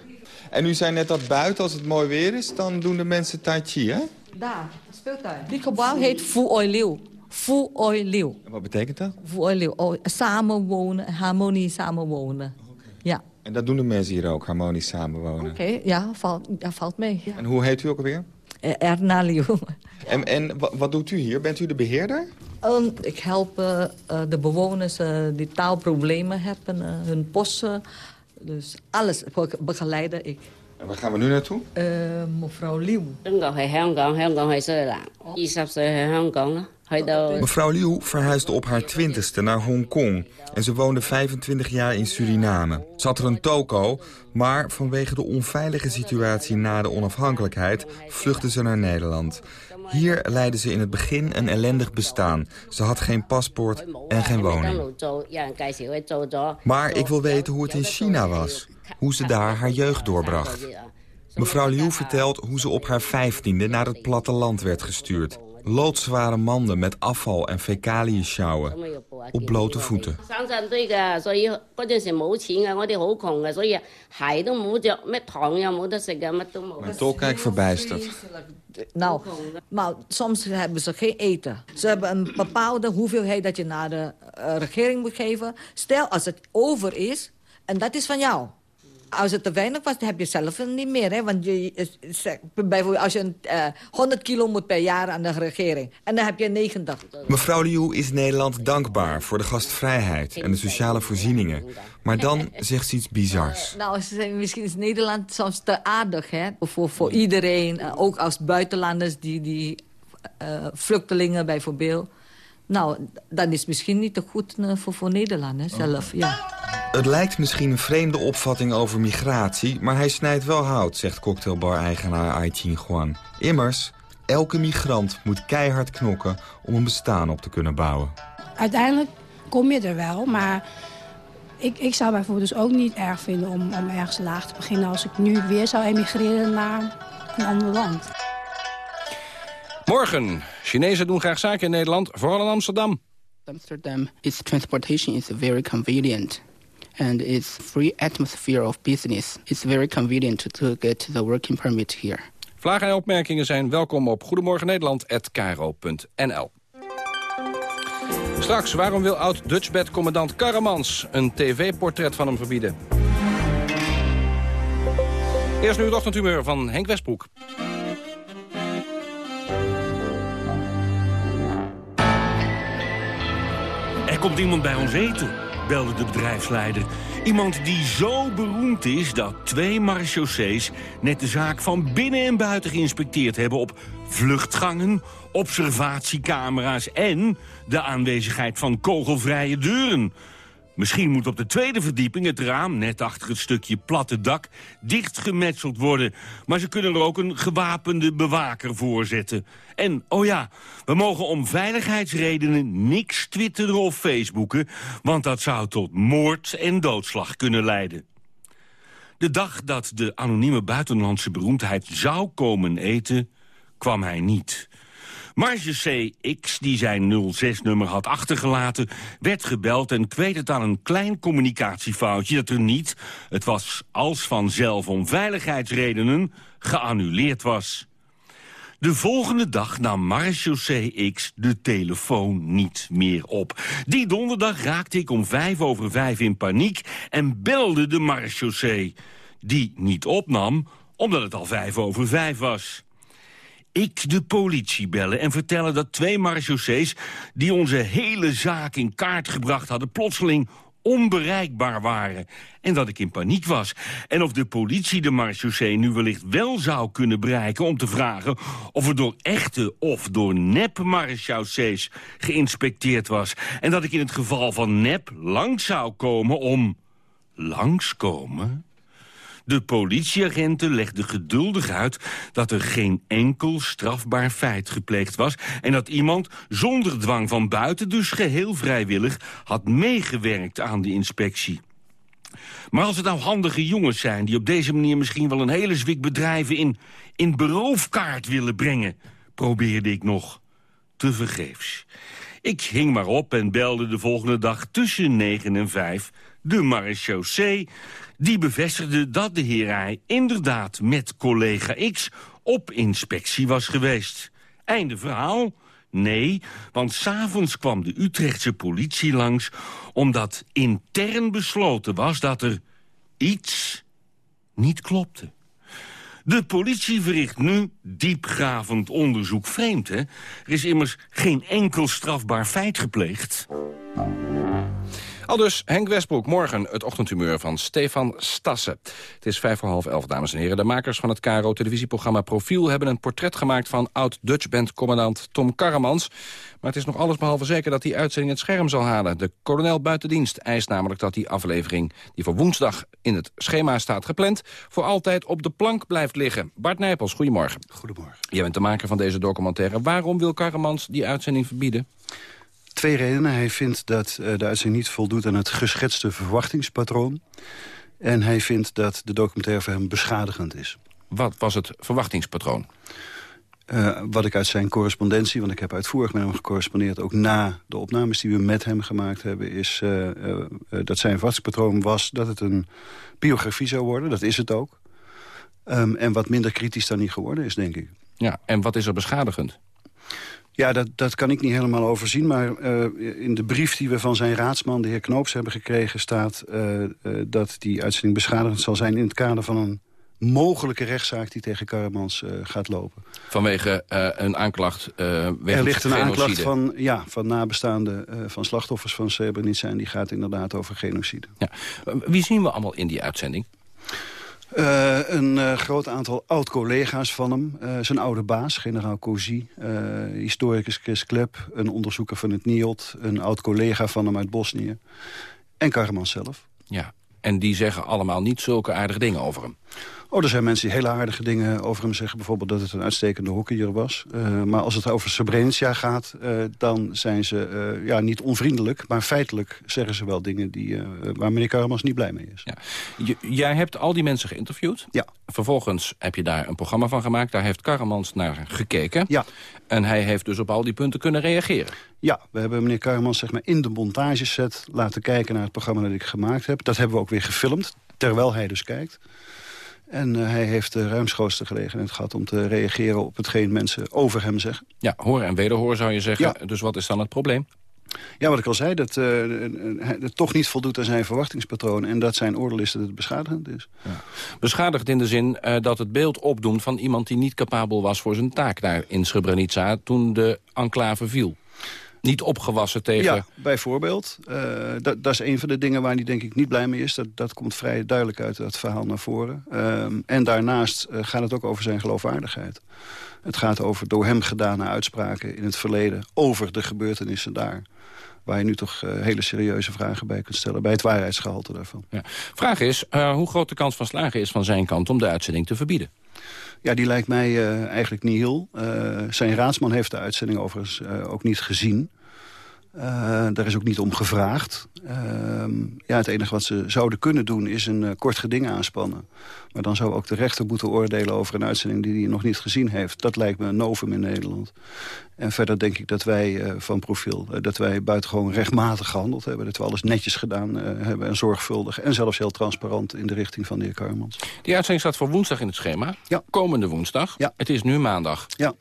En u zei net dat buiten, als het mooi weer is, dan doen de mensen tai chi, hè? Daar, speeltuin. Die gebouw heet Fu Oi Liu. Fu Oi Liu. En wat betekent dat? Fu Oi Liu. Oh, samenwonen, harmonie samenwonen. Ja. En dat doen de mensen hier ook, harmonisch samenwonen. Oké, ja, valt, ja, valt mee. Ja. En hoe heet u ook alweer? Eh, Erna Liu. En, en wa- wat doet u hier? Bent u de beheerder? En ik help eh, eh, de bewoners die taalproblemen hebben, hun posten. Dus alles be- begeleide ik. En waar gaan we nu naartoe? Uh, mevrouw Liu. Mevrouw Liu verhuisde op haar twintigste naar Hongkong en ze woonde 25 jaar in Suriname. Ze had er een toko, maar vanwege de onveilige situatie na de onafhankelijkheid vluchtte ze naar Nederland. Hier leidde ze in het begin een ellendig bestaan. Ze had geen paspoort en geen woning. Maar ik wil weten hoe het in China was. Hoe ze daar haar jeugd doorbracht. Mevrouw Liu vertelt hoe ze op haar vijftiende naar het platteland werd gestuurd. Loodzware manden met afval en fecaliën sjouwen. Op blote voeten. Mijn tolkijk verbijstert. Nou, maar soms hebben ze geen eten. Ze hebben een bepaalde hoeveelheid dat je naar de eh, regering moet geven. Stel, als het over is, en dat is van jou als het te weinig was, dan heb je zelf het niet meer. Hè? Want je, eh, bijvoorbeeld als je een, eh, 100 kilo moet per jaar aan de regering. En dan heb je 90. Mevrouw Liu is Nederland dankbaar voor de gastvrijheid en de sociale voorzieningen. Maar dan zegt ze iets bizars. Nou, ze zijn, misschien is Nederland soms te aardig, hè? Voor, voor iedereen, eh, ook als buitenlanders, die, die eh, vluchtelingen bijvoorbeeld. Nou, dan is misschien niet te goed eh, voor, voor Nederlanders zelf, ja. Het lijkt misschien een vreemde opvatting over migratie... maar hij snijdt wel hout, zegt cocktailbar-eigenaar Aitin Juan. Immers, elke migrant moet keihard knokken om een bestaan op te kunnen bouwen. Uiteindelijk kom je er wel, maar ik, ik zou bijvoorbeeld dus ook niet erg vinden om, om ergens laag te beginnen als ik nu weer zou emigreren naar een ander land. Morgen. Chinezen doen graag zaken in Nederland, vooral in Amsterdam. Amsterdam, its transportation is very convenient. And its free atmosphere of business. It's very convenient to, get the working permit here. Vragen en opmerkingen zijn welkom op goedemorgennederland.nl. Straks, waarom wil oud-Dutchbed-commandant Karamans een tv-portret van hem verbieden? Eerst nu het ochtendhumeur van Henk Westbroek. Komt iemand bij ons eten, belde de bedrijfsleider. Iemand die zo beroemd is dat twee marechaussees... net de zaak van binnen en buiten geïnspecteerd hebben... op vluchtgangen, observatiecamera's en de aanwezigheid van kogelvrije deuren. Misschien moet op de tweede verdieping het raam, net achter het stukje platte dak, dichtgemetseld worden. Maar ze kunnen er ook een gewapende bewaker voor zetten. En, oh ja, we mogen om veiligheidsredenen niks twitteren of facebooken, want dat zou tot moord en doodslag kunnen leiden. De dag dat de anonieme buitenlandse beroemdheid zou komen eten, kwam hij niet. Marge CX, die zijn 06-nummer had achtergelaten, werd gebeld en kweet het aan een klein communicatiefoutje dat er niet, het was als vanzelf om veiligheidsredenen, geannuleerd was. De volgende dag nam Marechaussee X de telefoon niet meer op. Die donderdag raakte ik om vijf over vijf in paniek en belde de marechaussee. Die niet opnam, omdat het al vijf over vijf was. Ik de politie bellen en vertellen dat twee marechaussees... die onze hele zaak in kaart gebracht hadden... plotseling onbereikbaar waren. En dat ik in paniek was. En of de politie de marechaussee nu wellicht wel zou kunnen bereiken... om te vragen of er door echte of door nep marechaussees geïnspecteerd was. En dat ik in het geval van nep langs zou komen om... Langskomen? De politieagenten legden geduldig uit dat er geen enkel strafbaar feit gepleegd was... en dat iemand zonder dwang van buiten, dus geheel vrijwillig... had meegewerkt aan de inspectie. Maar als het nou handige jongens zijn... die op deze manier misschien wel een hele zwik bedrijven in, in beroofkaart willen brengen... probeerde ik nog tevergeefs. Ik hing maar op en belde de volgende dag tussen 9 en 5 de marechaussee... die bevestigde dat de heer hij inderdaad met collega X op inspectie was geweest. Einde verhaal. Nee, want s'avonds kwam de Utrechtse politie langs... omdat intern besloten was dat er iets niet klopte. De politie verricht nu diepgravend onderzoek. Vreemd, hè? Er is immers geen enkel strafbaar feit gepleegd. Al dus Henk Westbroek, morgen het ochtendhumeur van Stefan Stassen. Het is vijf voor half elf, dames en heren. De makers van het KRO-televisieprogramma Profiel... hebben een portret gemaakt van oud-Dutch-band-commandant Tom Karremans. Maar het is nog alles behalve zeker dat die uitzending het scherm zal halen. De kolonel buitendienst eist namelijk dat die aflevering... die voor woensdag in het schema staat gepland... voor altijd op de plank blijft liggen. Bart Nijpels, goedemorgen. Goedemorgen. Jij bent de maker van deze documentaire. Waarom wil Karremans die uitzending verbieden? Twee redenen. Hij vindt dat uh, de uitzending niet voldoet aan het geschetste verwachtingspatroon. En hij vindt dat de documentaire voor hem beschadigend is. Wat was het verwachtingspatroon? Uh, wat ik uit zijn correspondentie, want ik heb uitvoerig met hem gecorrespondeerd... ook na de opnames die we met hem gemaakt hebben... is uh, dat zijn verwachtingspatroon was dat het een biografie zou worden. Dat is het ook. Um, en wat minder kritisch dan niet geworden is, denk ik. Ja, en wat is er beschadigend? Ja, dat, dat kan ik niet helemaal overzien. Maar uh, in de brief die we van zijn raadsman, de heer Knoops, hebben gekregen... staat uh, uh, dat die uitzending beschadigend zal zijn... in het kader van een mogelijke rechtszaak die tegen Karamans gaat lopen. Vanwege een aanklacht Er ligt een aanklacht van, ja, van nabestaanden van slachtoffers van Srebrenica... en die gaat inderdaad over genocide. Ja. Wie zien we allemaal in die uitzending? Uh, een uh, groot aantal oud-collega's van hem. Uh, zijn oude baas, generaal Cozy. historicus Chris Klep. Een onderzoeker van het NIOD. Een oud-collega van hem uit Bosnië. En Karman zelf. Ja, en die zeggen allemaal niet zulke aardige dingen over hem. Oh, er zijn mensen die hele aardige dingen over hem zeggen. Bijvoorbeeld dat het een uitstekende hockeyer was. Uh, maar als het over Srebrenica gaat, uh, dan zijn ze uh, ja, niet onvriendelijk. Maar feitelijk zeggen ze wel dingen die, waar meneer Karamans niet blij mee is. Ja. jij hebt al die mensen geïnterviewd. Ja. Vervolgens heb je daar een programma van gemaakt. Daar heeft Karamans naar gekeken. Ja. En hij heeft dus op al die punten kunnen reageren. Ja, we hebben meneer Karamans zeg maar, in de montageset laten kijken naar het programma dat ik gemaakt heb. Dat hebben we ook weer gefilmd, terwijl hij dus kijkt. En uh, hij heeft de ruimschoots gelegenheid gehad om te reageren op hetgeen mensen over hem zeggen. Ja, horen en wederhoor zou je zeggen. Ja. Dus wat is dan het probleem? Ja, wat ik al zei, dat uh, het toch niet voldoet aan zijn verwachtingspatroon... en dat zijn oordeel is dat het beschadigend is. Ja. Beschadigd in de zin uh, dat het beeld opdoen van iemand die niet capabel was... voor zijn taak daar in Srebrenica toen de enclave viel niet opgewassen tegen... Ja, bijvoorbeeld. Uh, dat, dat is een van de dingen waar hij denk ik niet blij mee is. Dat, dat komt vrij duidelijk uit het verhaal naar voren. Um, en daarnaast uh, gaat het ook over zijn geloofwaardigheid. Het gaat over door hem gedane uitspraken in het verleden... over de gebeurtenissen daar waar je nu toch uh, hele serieuze vragen bij kunt stellen... bij het waarheidsgehalte daarvan. Ja. Vraag is, uh, hoe groot de kans van slagen is van zijn kant... om de uitzending te verbieden? Ja, die lijkt mij uh, eigenlijk niet heel. zijn raadsman heeft de uitzending overigens ook niet gezien. Uh, daar is ook niet om gevraagd. Uh, ja, het enige wat ze zouden kunnen doen is een uh, kort geding aanspannen. Maar dan zou ook de rechter moeten oordelen over een uitzending die hij nog niet gezien heeft. Dat lijkt me een novum in Nederland. En verder denk ik dat wij van profiel, dat wij buitengewoon rechtmatig gehandeld hebben. Dat we alles netjes gedaan hebben en zorgvuldig. En zelfs heel transparant in de richting van de heer Karmans. Die uitzending staat voor woensdag in het schema. Ja. Komende woensdag. Ja. Het is nu maandag. Ja.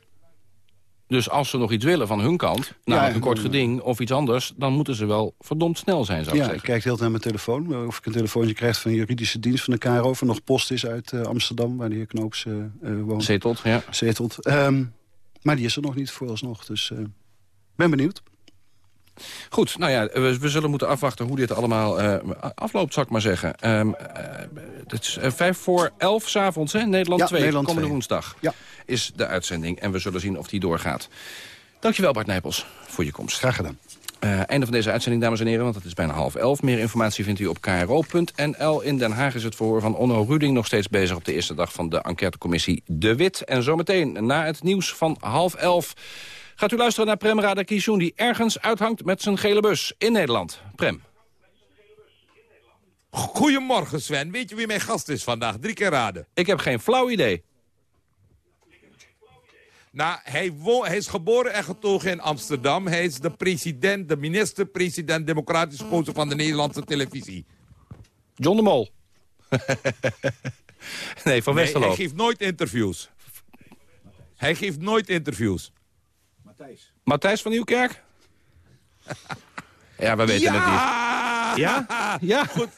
Dus als ze nog iets willen van hun kant, namelijk ja, een kort geding of iets anders... dan moeten ze wel verdomd snel zijn, zou ik ja, zeggen. ik kijk heel naar mijn telefoon. Of ik een telefoontje krijg van de juridische dienst van de KRO... of er nog post is uit uh, Amsterdam, waar de heer Knoops uh, uh, woont. Zetelt, ja. Zetelt. Um, maar die is er nog niet vooralsnog, dus ben benieuwd. Goed, nou ja, we, we, zullen moeten afwachten hoe dit allemaal uh, afloopt, zou ik maar zeggen. Um, uh, het is uh, vijf voor elf s'avonds, hè? Nederland ja, 2, Nederland komende 2. woensdag ja. is de uitzending. En we zullen zien of die doorgaat. Dankjewel Bart Nijpels voor je komst. Graag gedaan. Uh, einde van deze uitzending, dames en heren, want het is bijna half elf. Meer informatie vindt u op kro.nl. In Den Haag is het verhoor van Onno Ruding nog steeds bezig... op de eerste dag van de enquêtecommissie De Wit. En zometeen, na het nieuws van half elf... gaat u luisteren naar Prem Radakishun... die ergens uithangt met zijn gele bus in Nederland. Prem. Goedemorgen Sven. Weet je wie mijn gast is vandaag? Drie keer raden. Ik heb geen flauw idee. Nou, hij, hij, is geboren en getogen in Amsterdam. Hij is de president, de minister-president, democratisch gekozen van de Nederlandse televisie. John de Mol. nee, van Westerlo. Nee, hij geeft nooit interviews. Hij geeft nooit interviews. Matthijs van Nieuwkerk? ja, we weten het niet. Ja? Ja. Goed.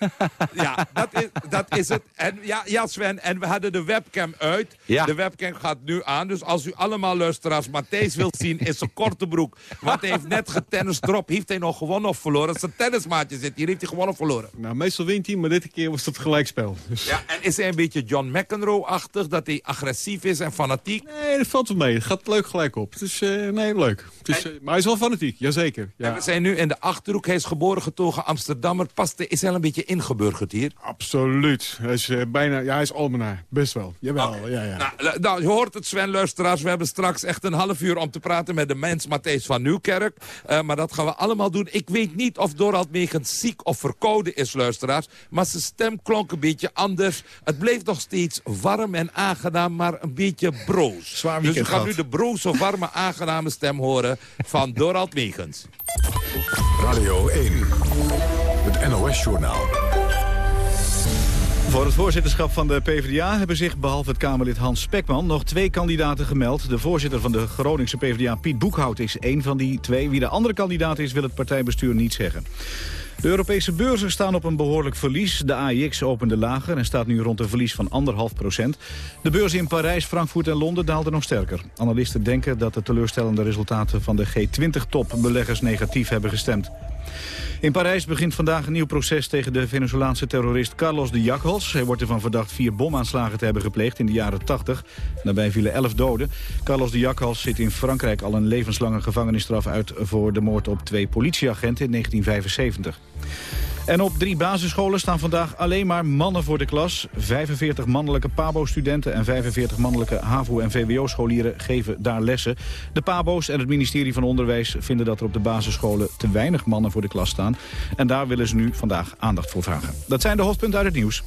Ja, dat is, dat is het. En, ja, ja, Sven, en we hadden de webcam uit. Ja. De webcam gaat nu aan. Dus als u allemaal luisteraars Matthijs wilt zien in zijn korte broek... want hij heeft net getennist erop. Heeft hij nog gewonnen of verloren? Zijn tennismaatje zit hier. Heeft hij gewonnen of verloren? Nou, meestal wint hij, maar dit keer was het gelijkspel. Dus... Ja, en is hij een beetje John McEnroe-achtig? Dat hij agressief is en fanatiek? Nee, dat valt wel mee. Het gaat leuk gelijk op. Het is, eh, nee, leuk. Het is, eh, maar hij is wel fanatiek, jazeker. Ja. En we zijn nu in de Achterhoek. Hij is geboren getogen Amsterdammer. Past, is hij al een beetje ingeburgerd hier? Absoluut. Hij is eh, bijna, ja, hij is Almenaar. Best wel. Jawel, ja, ja. Nou, nou, je hoort het, Sven, luisteraars. We hebben straks echt een half uur om te praten met de mens Matthijs van Nieuwkerk. Eh, maar dat gaan we allemaal doen. Ik weet niet of Dorald Megens ziek of verkouden is, luisteraars. Maar zijn stem klonk een beetje anders. Het bleef nog steeds warm en aangenaam, maar een beetje broos. Zwaar dus we gaan nu de broze, warme, aangename stem horen van Dorald Megens. Radio 1. Het NOS-journaal. Voor het voorzitterschap van de PvdA hebben zich, behalve het Kamerlid Hans Spekman... nog twee kandidaten gemeld. De voorzitter van de Groningse PvdA, Piet Boekhout, is één van die twee. Wie de andere kandidaat is, wil het partijbestuur niet zeggen. De Europese beurzen staan op een behoorlijk verlies. De AIX opende lager en staat nu rond een verlies van anderhalf procent. De beurzen in Parijs, Frankfurt en Londen daalden nog sterker. Analisten denken dat de teleurstellende resultaten van de G20-top beleggers negatief hebben gestemd. In Parijs begint vandaag een nieuw proces tegen de Venezolaanse terrorist Carlos de Jakhals. Hij wordt ervan verdacht vier bomaanslagen te hebben gepleegd in de jaren 80. Daarbij vielen elf doden. Carlos de Jakhals zit in Frankrijk al een levenslange gevangenisstraf uit... voor de moord op twee politieagenten in 1975. En op drie basisscholen staan vandaag alleen maar mannen voor de klas. 45 mannelijke PABO-studenten en 45 mannelijke HAVO- en VWO-scholieren geven daar lessen. De PABO's en het ministerie van Onderwijs vinden dat er op de basisscholen te weinig mannen voor de klas staan. En daar willen ze nu vandaag aandacht voor vragen. Dat zijn de hoofdpunten uit het nieuws.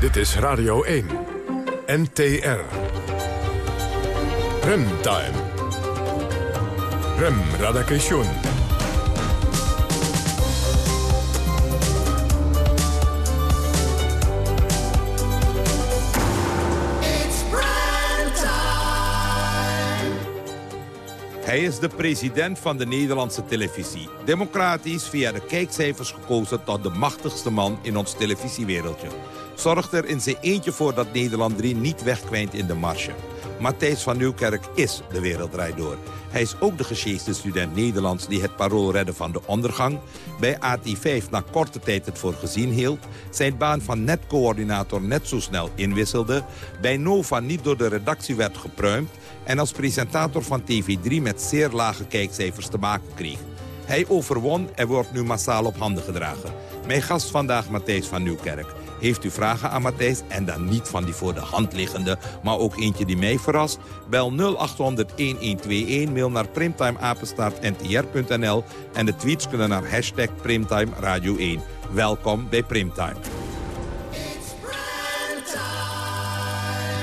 Dit is Radio 1. NTR. Remtime. Rem Radakation. Hij is de president van de Nederlandse televisie. Democratisch via de kijkcijfers gekozen tot de machtigste man in ons televisiewereldje. Zorgt er in zijn eentje voor dat Nederland 3 niet wegkwijnt in de marge. Matthijs van Nieuwkerk is de wereldrijd door. Hij is ook de gesjeeste student Nederlands die het parool redde van de ondergang. Bij AT5 na korte tijd het voor gezien hield. Zijn baan van netcoördinator net zo snel inwisselde. Bij Nova niet door de redactie werd gepruimd. En als presentator van TV3 met zeer lage kijkcijfers te maken kreeg. Hij overwon en wordt nu massaal op handen gedragen. Mijn gast vandaag Matthijs van Nieuwkerk. Heeft u vragen aan Matthijs en dan niet van die voor de hand liggende... maar ook eentje die mij verrast? Bel 0800-1121, mail naar primtimeapenstaartntr.nl... en de tweets kunnen naar hashtag Primtime Radio 1. Welkom bij Primtime.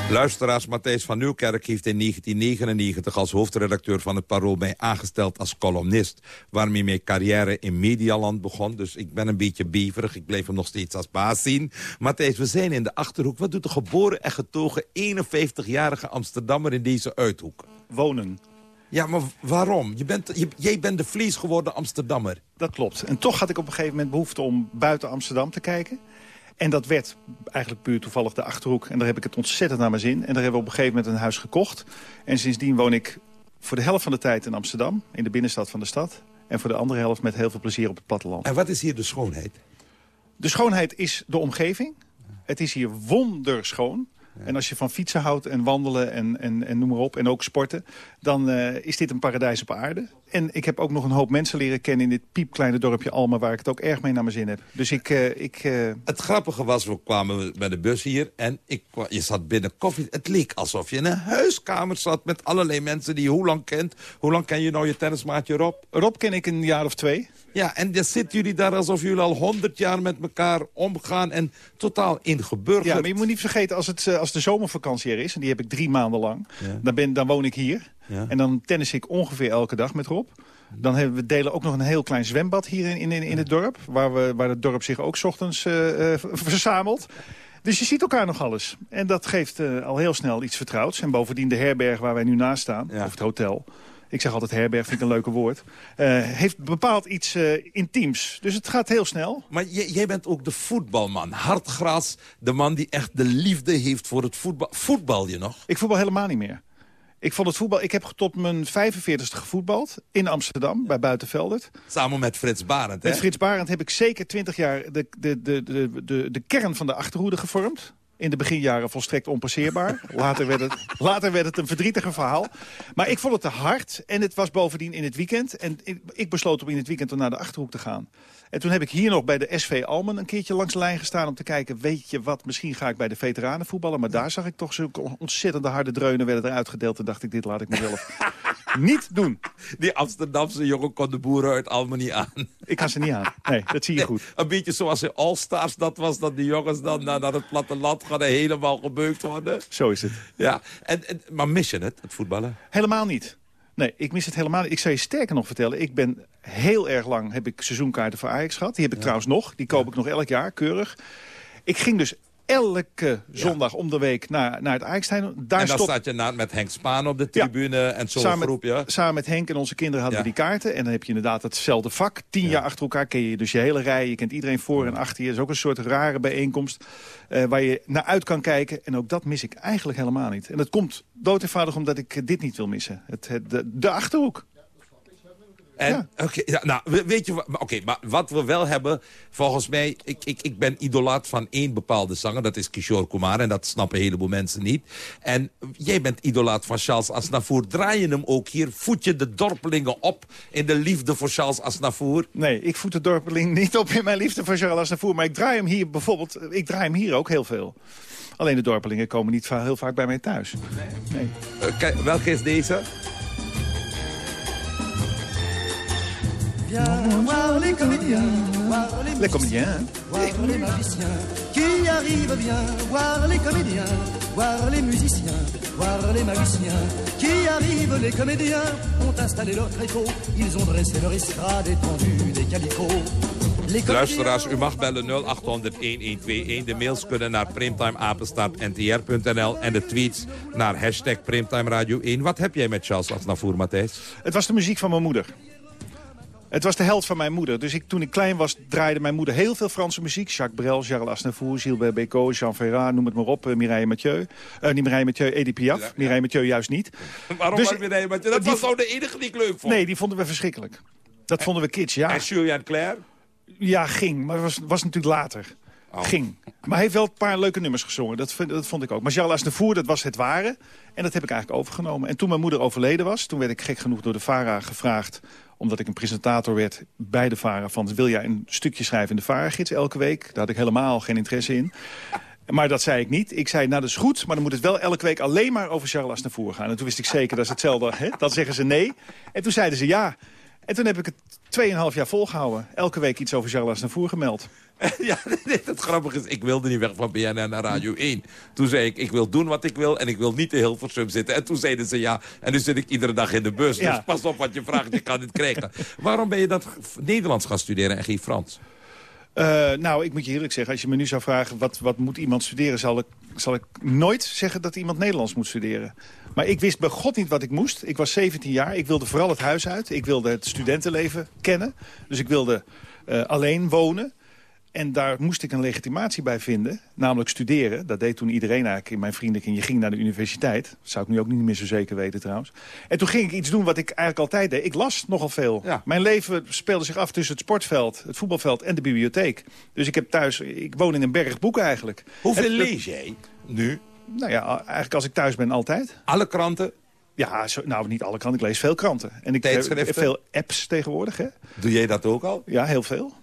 Luisteraars Matthijs van Nieuwkerk heeft in 1999 als hoofdredacteur van het Parool mij aangesteld als columnist. Waarmee mijn carrière in Medialand begon. Dus ik ben een beetje beverig. Ik bleef hem nog steeds als baas zien. Matthijs, we zijn in de Achterhoek. Wat doet de geboren en getogen 51-jarige Amsterdammer in deze uithoek? Wonen. Ja, maar waarom? Je bent, je, jij bent de vlees geworden Amsterdammer. Dat klopt. En toch had ik op een gegeven moment behoefte om buiten Amsterdam te kijken. En dat werd eigenlijk puur toevallig de Achterhoek. En daar heb ik het ontzettend naar mijn zin. En daar hebben we op een gegeven moment een huis gekocht. En sindsdien woon ik voor de helft van de tijd in Amsterdam. In de binnenstad van de stad. En voor de andere helft met heel veel plezier op het platteland. En wat is hier de schoonheid? De schoonheid is de omgeving. Het is hier wonderschoon. En als je van fietsen houdt en wandelen en, en, en noem maar op, en ook sporten... dan eh, is dit een paradijs op aarde. En ik heb ook nog een hoop mensen leren kennen in dit piepkleine dorpje Alma... waar ik het ook erg mee naar mijn zin heb. Dus ik... eh, ik eh, Het grappige was, we kwamen met de bus hier en ik, je zat binnen koffie. Het leek alsof je in een huiskamer zat met allerlei mensen die je hoe lang kent. Hoe lang ken je nou je tennismaatje Rob? Rob ken ik een jaar of twee. Ja, en dan zitten jullie daar alsof jullie al honderd jaar met elkaar omgaan en totaal ingeburgerd. Ja, maar je moet niet vergeten, als, het, als de zomervakantie er is... en die heb ik drie maanden lang, Ja. dan, ben, dan woon ik hier. Ja. En dan tennis ik ongeveer elke dag met Rob. Dan hebben we delen ook nog een heel klein zwembad hier in, in, in het dorp... waar, we, waar het dorp zich ook 's ochtends eh, eh, verzamelt. Dus je ziet elkaar nog alles. En dat geeft eh, al heel snel iets vertrouwds. En bovendien de herberg waar wij nu naast staan, of het hotel... ik zeg altijd herberg, vind ik een leuke woord... heeft bepaald iets intiems. Dus het gaat heel snel. Maar jij bent ook de voetbalman. Hartgras, de man die echt de liefde heeft voor het voetbal. Voetbal je nog? Ik voetbal helemaal niet meer. Ik vond het voetbal. Ik heb tot mijn 45ste gevoetbald in Amsterdam, bij Buitenveldert. Samen met Frits Barend, hè? Met Frits Barend heb ik zeker 20 jaar de, de, de, de, de, de kern van de achterhoede gevormd. In de beginjaren volstrekt onpasseerbaar. Later werd, het, later werd het een verdrietiger verhaal. Maar ik vond het te hard. En het was bovendien in het weekend. En ik, ik besloot om in het weekend naar de Achterhoek te gaan. En toen heb ik hier nog bij de SV Almen een keertje langs de lijn gestaan... om te kijken, weet je wat, misschien ga ik bij de veteranen voetballen. Maar daar zag ik toch zulke ontzettende harde dreunen werden eruit gedeeld. En dacht ik, dit laat ik mezelf niet doen. Die Amsterdamse jongen kon de boeren uit Almen niet aan. Ik kan ze niet aan. Nee, dat zie je goed. Een beetje zoals in All-Stars dat was... dat die jongens dan naar, naar het platteland gaan en helemaal gebeukt worden. Zo is het. Ja, en, en, maar mis je het, het voetballen? Helemaal niet. Nee, ik mis het helemaal niet. Ik zou je sterker nog vertellen. Ik ben heel erg lang heb ik seizoenkaarten voor Ajax gehad. Die heb ik trouwens nog. Die koop ik nog elk jaar, keurig. Ik ging dus elke zondag om de week naar, naar het Ajaxstadion. Daar en dan zat je na, met Henk Spaan op de tribune en zo'n groep, ja? samen met Henk en onze kinderen hadden Ja. we die kaarten. En dan heb je inderdaad hetzelfde vak. Tien jaar achter elkaar ken je dus je hele rij. Je kent iedereen voor en achter je. Dat is ook een soort rare bijeenkomst eh, waar je naar uit kan kijken. En ook dat mis ik eigenlijk helemaal niet. En dat komt dood eenvoudig omdat ik dit niet wil missen. Het, het, de, de Achterhoek. En, oké, ja, nou, we- weet je oké, maar wat we wel hebben, volgens mij, ik, ik, ik ben idolaat van één bepaalde zanger, dat is Kishore Kumar, en dat snappen een heleboel mensen niet. En jij bent idolaat van Charles Aznavour. Draai je hem ook hier? Voed je de dorpelingen op in de liefde voor Charles Aznavour? Nee, ik voed de dorpeling niet op in mijn liefde voor Charles Aznavour. Maar ik draai hem hier bijvoorbeeld, ik draai hem hier ook heel veel. Alleen de dorpelingen komen niet heel vaak bij mij thuis. Nee. Eh, kijk, welke is deze? Voir les comédiens, voir les Les comédiens, voir les magiciens qui arrivent bien, voir les comédiens, voir les musiciens, voir les magiciens qui arrivent. Les comédiens ont installé leur tréteau, ils ont dressé leur estrade étendue des calicots. Les Luisteraars, u mag bellen 0800-1121. De mails kunnen naar primtimeapenstaartntr.nl en de tweets naar hashtag Primtime Radio 1. Wat heb jij met Charles Aznavour, Matthijs? Het was de muziek van mijn moeder. Het was de held van mijn moeder. Dus ik, toen ik klein was, draaide mijn moeder heel veel Franse muziek. Jacques Brel, Charles Aznavour, Gilbert Bécaud, Jean Ferrat, noem het maar op. eh, Mireille Mathieu. Eh niet Mireille Mathieu, Edith Piaf. Mireille Mathieu juist niet. Waarom Dus- Mireille Mathieu? Dat die- was nou de enige die ik leuk vond. Nee, die vonden we verschrikkelijk. Dat vonden we kids, ja. En Julian Claire? Ja, ging. Maar was, was natuurlijk later. Oh. Ging. Maar hij heeft wel een paar leuke nummers gezongen. Dat, vind- dat vond ik ook. Maar Charles Aznavour, dat was het ware. En dat heb ik eigenlijk overgenomen. En toen mijn moeder overleden was... toen werd ik gek genoeg door de VARA gevraagd... omdat ik een presentator werd bij de VARA... van wil jij een stukje schrijven in de VARA-gids elke week? Daar had ik helemaal geen interesse in. Maar dat zei ik niet. Ik zei, nou dat is goed, maar dan moet het wel elke week alleen maar over Charles Aznavour gaan. En toen wist ik zeker, dat is hetzelfde. Hè? Dan zeggen ze nee. En toen zeiden ze ja. En toen heb ik het 2,5 jaar volgehouden. Elke week iets over Charles Aznavour gemeld. Ja, het grappige is, ik wilde niet weg van BNN naar Radio 1. Toen zei ik, ik wil doen wat ik wil en ik wil niet in Hilversum zitten. En toen zeiden ze ja, en nu zit ik iedere dag in de bus. Ja. Dus pas op wat je vraagt, je kan het krijgen. Waarom ben je dat Nederlands gaan studeren en geen Frans? Eh, nou, ik moet je eerlijk zeggen, als je me nu zou vragen... wat, wat moet iemand studeren, zal ik, zal ik nooit zeggen dat iemand Nederlands moet studeren. Maar ik wist bij God niet wat ik moest. Ik was 17 jaar, ik wilde vooral het huis uit. Ik wilde het studentenleven kennen. Dus ik wilde eh, alleen wonen. En daar moest ik een legitimatie bij vinden, namelijk studeren. Dat deed toen iedereen eigenlijk in mijn vriendenkring. Je ging naar de universiteit. Dat zou ik nu ook niet meer zo zeker weten trouwens. En toen ging ik iets doen wat ik eigenlijk altijd deed. Ik las nogal veel. Mijn leven speelde zich af tussen het sportveld, het voetbalveld en de bibliotheek. Dus ik heb thuis, ik woon in een berg boeken eigenlijk. Hoeveel En- lees jij nu? Nou ja, eigenlijk als ik thuis ben altijd. Alle kranten? Ja, zo, nou niet alle kranten. Ik lees veel kranten. En ik heb veel apps tegenwoordig. Hè? Doe jij dat ook al? Ja, heel veel.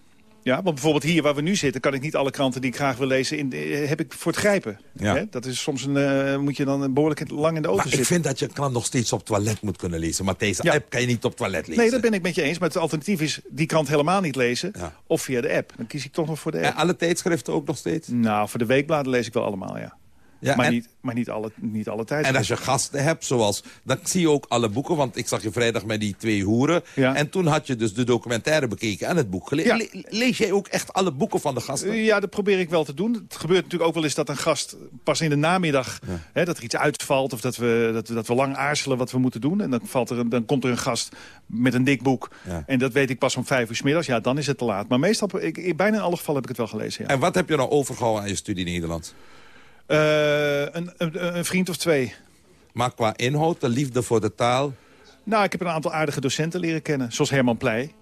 Ja, want bijvoorbeeld hier waar we nu zitten... kan ik niet alle kranten die ik graag wil lezen... In, eh, heb ik voor het grijpen. Ja. Hè? Dat is soms een, eh, moet je dan behoorlijk lang in de auto Maar ik zitten. vind dat je een krant nog steeds op toilet moet kunnen lezen. Maar deze Ja. app kan je niet op toilet lezen. Nee, dat ben ik met je eens. Maar het alternatief is die krant helemaal niet lezen. Of via de app. Dan kies ik toch nog voor de app. En alle tijdschriften ook nog steeds? Nou, voor de weekbladen lees ik wel allemaal, ja. Ja, maar, en- niet, maar niet, alle, niet alle tijd. En als je gasten hebt, zoals, dan zie je ook alle boeken. Want ik zag je vrijdag met die twee hoeren. En toen had je dus de documentaire bekeken en het boek gelezen. Le- lees jij ook echt alle boeken van de gasten? Ja, dat probeer ik wel te doen. Het gebeurt natuurlijk ook wel eens dat een gast pas in de namiddag... Hè, dat er iets uitvalt of dat we, dat, we, dat we lang aarzelen wat we moeten doen. En dan, valt er dan komt er een gast met een dik boek. En dat weet ik pas om vijf uur 's middags. Ja, dan is het te laat. Maar meestal, ik, bijna in alle gevallen heb ik het wel gelezen, ja. En wat heb je nou overgehouden aan je studie Nederlands? Eh, een, een, een vriend of twee. Maar qua inhoud, de liefde voor de taal... Nou, ik heb een aantal aardige docenten leren kennen. Zoals Herman Pleij.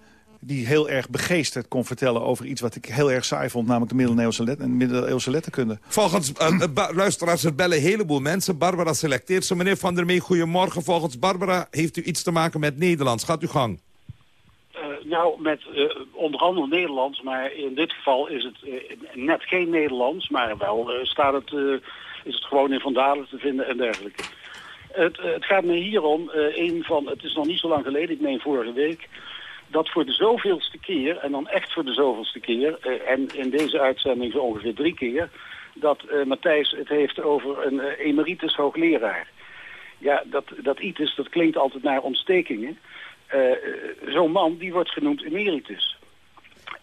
Die heel erg begeesterd kon vertellen over iets wat ik heel erg saai vond. Namelijk de middeleeuwse, let middeleeuwse letterkunde. Volgens uh, luisteraars, er bellen een heleboel mensen. Barbara selecteert ze. Meneer Van der Mee, goedemorgen. Volgens Barbara heeft u iets te maken met Nederlands. Gaat uw gang. Eh, nou, met eh, onder andere Nederlands, maar in dit geval is het eh, net geen Nederlands, maar wel staat het, is het gewoon in Van Dalen te vinden en dergelijke. Het, het gaat me hier om, een van, het is nog niet zo lang geleden, ik meen vorige week, dat voor de zoveelste keer, en dan echt voor de zoveelste keer, en in deze uitzending zo ongeveer drie keer, dat Matthijs het heeft over een emeritus hoogleraar. Ja, dat, dat itis, dat klinkt altijd naar ontstekingen. Eh, Zo'n man, die wordt genoemd emeritus.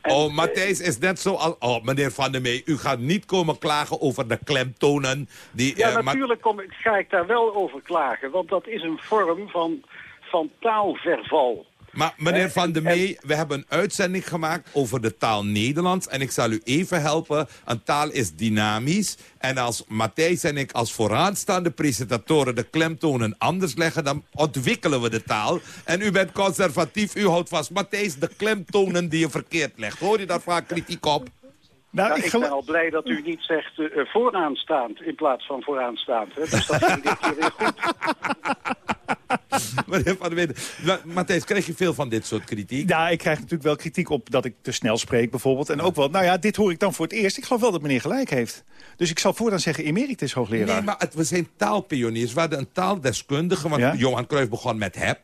oh, Matthijs is net zo als... Oh, meneer Van der Mee, u gaat niet komen klagen over de klemtonen. Die, Ja, eh, natuurlijk kom ik, ga ik daar wel over klagen, want dat is een vorm van, van taalverval. Maar meneer Van der Mee, we hebben een uitzending gemaakt over de taal Nederlands. En ik zal u even helpen. Een taal is dynamisch. En als Matthijs en ik als vooraanstaande presentatoren de klemtonen anders leggen... dan ontwikkelen we de taal. En u bent conservatief, u houdt vast. Matthijs, de klemtonen die je verkeerd legt. Hoor je daar vaak kritiek op? Nou, ik, ben al blij dat u niet zegt eh, eh, vooraanstaand in plaats van vooraanstaand. Hè? Dus dat vind ik dit keer weer goed. meneer Van der Mee, Ma- Matthijs, krijg je veel van dit soort kritiek? Ja, ik krijg natuurlijk wel kritiek op dat ik te snel spreek bijvoorbeeld. En ook wel, nou ja, dit hoor ik dan voor het eerst. Ik geloof wel dat meneer gelijk heeft. Dus ik zal voortaan zeggen emeritus hoogleraar. Nee, maar het, we zijn taalpioniers. We hadden een taaldeskundige, want Ja. Johan Cruijff begon met heb.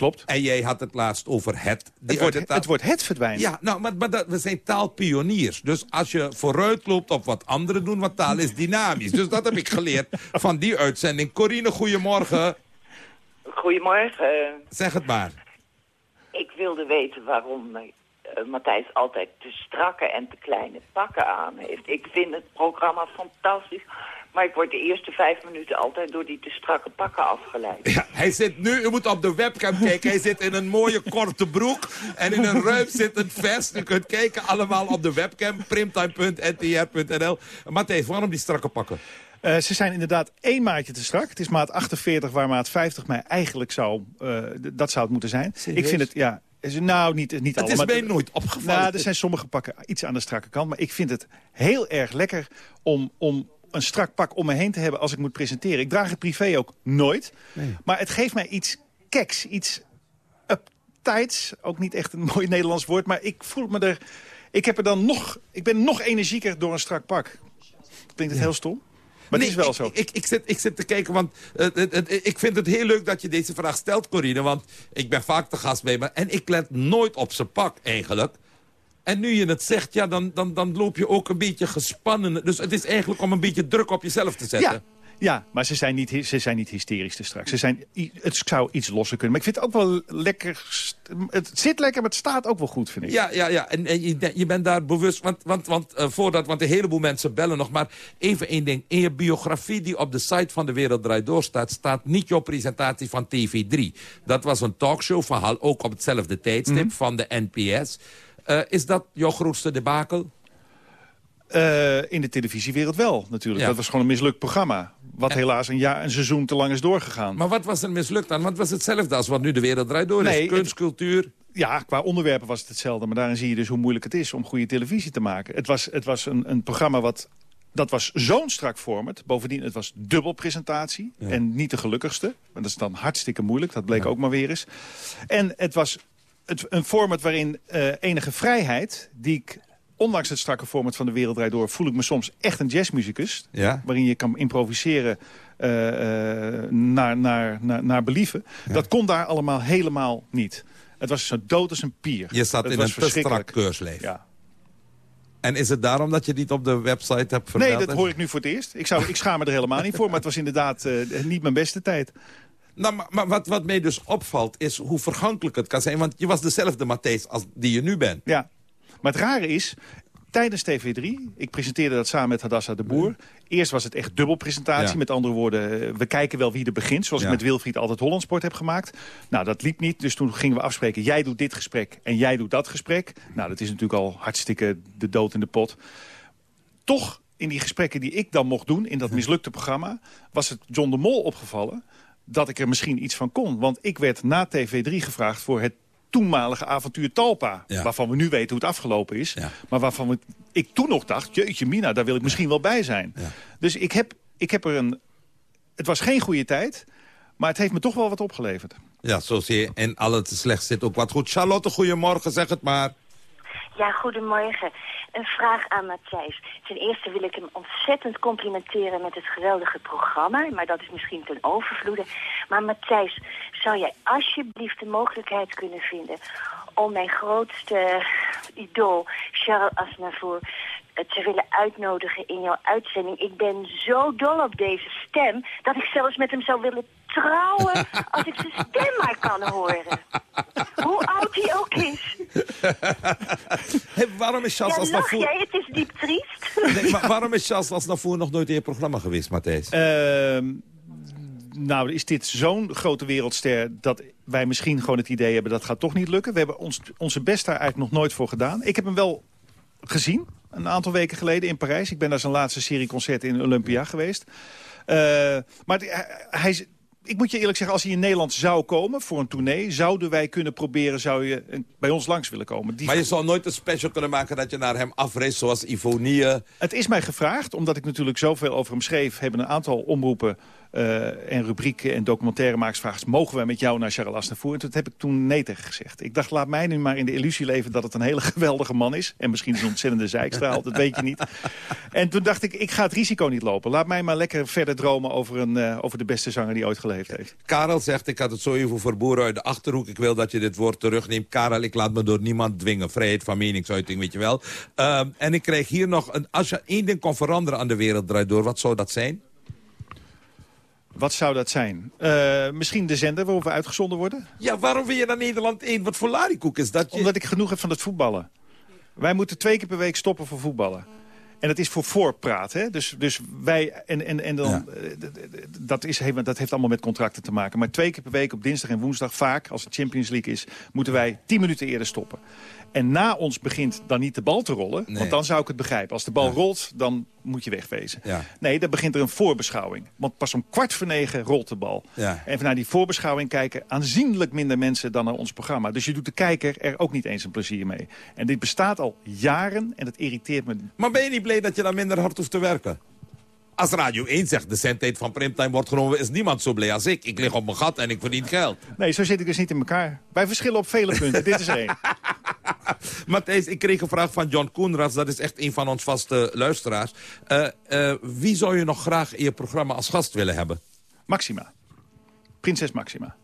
Klopt. En jij had het laatst over het. Die Het wordt, taal- het wordt het verdwijnen. Ja, nou, maar, maar dat, we zijn taalpioniers. Dus als je vooruit loopt op wat anderen doen, want taal is dynamisch. Dus dat heb ik geleerd van die uitzending. Corine, goedemorgen. Goedemorgen. Zeg het maar. Ik wilde weten waarom eh, Matthijs altijd te strakke en te kleine pakken aan heeft. Ik vind het programma fantastisch, maar ik word de eerste vijf minuten altijd door die te strakke pakken afgeleid. Ja, hij zit nu, u moet op de webcam kijken. Hij zit in een mooie korte broek en in een ruim zittend vest. U kunt kijken allemaal op de webcam, primtime.ntr.nl. Matthijs, waarom die strakke pakken? Eh, ze zijn inderdaad één maatje te strak. Het is maat 48 waar maat 50 mij eigenlijk zou... eh, dat zou het moeten zijn. Serieus? Ik vind het, ja... is- Nou, niet, niet Het alle, is maar- mij nooit opgevallen. Nou, er zijn sommige pakken iets aan de strakke kant. Maar ik vind het heel erg lekker om, om een strak pak om me heen te hebben als ik moet presenteren. Ik draag het privé ook nooit. Maar het geeft mij iets keks, iets uptights. Ook niet echt een mooi Nederlands woord. Maar ik voel me er... Ik, heb er dan nog, ik ben nog energieker door een strak pak. Klinkt het heel stom? Maar Nee, het is wel ik, zo. Ik, ik, zit, ik zit te kijken, want eh, het- het- ik vind het heel leuk dat je deze vraag stelt, Corine. Want ik ben vaak te gast bij me en ik let nooit op zijn pak eigenlijk. En nu je het zegt, ja, dan, dan, dan loop je ook een beetje gespannen. Dus het is eigenlijk om een beetje druk op jezelf te zetten. Ja, maar ze zijn, niet, ze zijn niet hysterisch te strak. Ze zijn, het zou iets losser kunnen. Maar ik vind het ook wel lekker... Het zit lekker, maar het staat ook wel goed, vind ik. Ja, ja, ja. En, en je, bent daar bewust. Want, want, want, eh, voordat, want een heleboel mensen bellen nog maar. Even één ding. In je biografie die op de site van De Wereld Draait Door staat... staat niet jouw presentatie van TV3. Dat was een talkshow-verhaal, ook op hetzelfde tijdstip Mhm. van de NPS. Eh, is dat jouw grootste debakel? Eh, in de televisiewereld wel, natuurlijk. Ja. Dat was gewoon een mislukt programma. Wat helaas een, jaar, een seizoen te lang is doorgegaan. Maar wat was er mislukt aan? Want het was hetzelfde als wat nu De Wereld Draait Door Nee, is. Kunst, cultuur... Ja, qua onderwerpen was het hetzelfde. Maar daarin zie je dus hoe moeilijk het is om goede televisie te maken. Het was, het was een, een programma wat... Dat was zo'n strak format. Bovendien, het was dubbel presentatie. En niet de gelukkigste. Want dat is dan hartstikke moeilijk. Dat bleek ook maar weer eens. En het was het, een format waarin eh, enige vrijheid... die ik, ondanks het strakke format van de Wereld Door... voel ik me soms echt een jazzmuzikus. Ja. Waarin je kan improviseren eh, eh, naar, naar, naar, naar believen. Dat kon daar allemaal helemaal niet. Het was zo dood als een pier. Je zat Het in een te strak keurslijf. Ja. En is het daarom dat je niet op de website hebt vermeld? Nee, dat hoor ik nu voor het eerst. Ik, zou, ik schaam me er helemaal niet voor, maar het was inderdaad eh, niet mijn beste tijd. Nou, maar, maar wat, wat mij dus opvalt is hoe vergankelijk het kan zijn. Want je was dezelfde Matthijs als die je nu bent. Ja, maar het rare is, tijdens TV3, ik presenteerde dat samen met Hadassa de Boer... Eerst was het echt dubbelpresentatie. Ja. Met andere woorden, eh, we kijken wel wie er begint. Zoals Ja. ik met Wilfried altijd Hollandsport heb gemaakt. Nou, dat liep niet. Dus toen gingen we afspreken. Jij doet dit gesprek en jij doet dat gesprek. Nou, dat is natuurlijk al hartstikke de dood in de pot. Toch, in die gesprekken die ik dan mocht doen... in dat mislukte programma... was het John de Mol opgevallen dat ik er misschien iets van kon. Want ik werd na TV3 gevraagd voor het toenmalige avontuur Talpa. Ja. Waarvan we nu weten hoe het afgelopen is. Maar waarvan we, ik toen nog dacht, jeetje mina, daar wil ik misschien wel bij zijn. Dus ik heb, ik heb er een... Het was geen goede tijd, maar het heeft me toch wel wat opgeleverd. Ja, zo zie je. En al het slecht zit ook wat goed. Charlotte, goedemorgen, zeg het maar. Ja, goedemorgen. Een vraag aan Matthijs. Ten eerste wil ik hem ontzettend complimenteren met het geweldige programma. Maar dat is misschien ten overvloede. Maar Matthijs, zou jij alsjeblieft de mogelijkheid kunnen vinden... om mijn grootste idool, Charles Aznavour te willen uitnodigen in jouw uitzending. Ik ben zo dol op deze stem... dat ik zelfs met hem zou willen trouwen... als ik zijn stem maar kan horen. Hoe oud hij ook is. Hey, waarom is Charles Ja, lach Aznavour... jij? Het is diep triest. Nee, maar waarom is Charles Aznavour nog nooit in je programma geweest, Matthijs? Ehm, nou, is dit zo'n grote wereldster dat wij misschien gewoon het idee hebben... dat gaat toch niet lukken. We hebben ons, onze best daar eigenlijk nog nooit voor gedaan. Ik heb hem wel gezien, een aantal weken geleden in Parijs. Ik ben naar zijn laatste serie concerten in Olympia geweest. Eh, maar hij, ik moet je eerlijk zeggen, als hij in Nederland zou komen voor een tournee... zouden wij kunnen proberen, zou je eh, bij ons langs willen komen. Die Maar je zou nooit een special kunnen maken dat je naar hem afreist, zoals Ivonie. Het is mij gevraagd, omdat ik natuurlijk zoveel over hem schreef... hebben een aantal omroepen eh, en rubrieken en documentairemakers gevraagd... mogen wij met jou naar Charles Aznavour? En toen heb ik toen nee tegen gezegd. Ik dacht, laat mij nu maar in de illusie leven dat het een hele geweldige man is. En misschien is een ontzettende zijkstraal, dat weet je niet. En toen dacht ik, ik ga het risico niet lopen. Laat mij maar lekker verder dromen over, een, eh, over de beste zanger die ooit geleefd heeft. Karel zegt, ik had het zo even verboeren uit de Achterhoek. Ik wil dat je dit woord terugneemt. Karel, ik laat me door niemand dwingen. Vrijheid van meningsuiting, weet je wel. Ehm, en ik krijg hier nog, een, als je één ding kon veranderen aan de wereld draait door, wat zou dat zijn? Wat zou dat zijn? Eh, misschien de zender waarop we uitgezonden worden? Ja, waarom wil je naar Nederland 1? Wat voor larikoek is dat? Je... Omdat ik genoeg heb van het voetballen. Wij moeten twee keer per week stoppen voor voetballen. En dat is voor voorpraat. Hè? Dus, dus wij, en, en, en dan, eh, dat, is, heeft- dat heeft allemaal met contracten te maken. Maar twee keer per week op dinsdag en woensdag, vaak als het Champions League is... moeten wij tien minuten eerder stoppen. En na ons begint dan niet de bal te rollen. Nee. Want dan zou ik het begrijpen. Als de bal rolt, dan moet je wegwezen. Ja. Nee, dan begint er een voorbeschouwing. Want pas om kwart voor negen rolt de bal. Ja. En naar die voorbeschouwing kijken aanzienlijk minder mensen dan naar ons programma. Dus je doet de kijker er ook niet eens een plezier mee. En dit bestaat al jaren en dat irriteert me. Maar ben je niet blij dat je dan minder hard hoeft te werken? Als Radio 1 zegt, de zendtijd van Primtime wordt genomen... is niemand zo blij als ik. Ik lig op mijn gat en ik verdien geld. Nee, zo zit ik dus niet in elkaar. Wij verschillen op vele punten. Dit is één. Matthijs, ik kreeg een vraag van John Koenraads. Dat is echt een van ons vaste luisteraars. Eh, eh, wie zou je nog graag in je programma als gast willen hebben? Maxima. Prinses Maxima.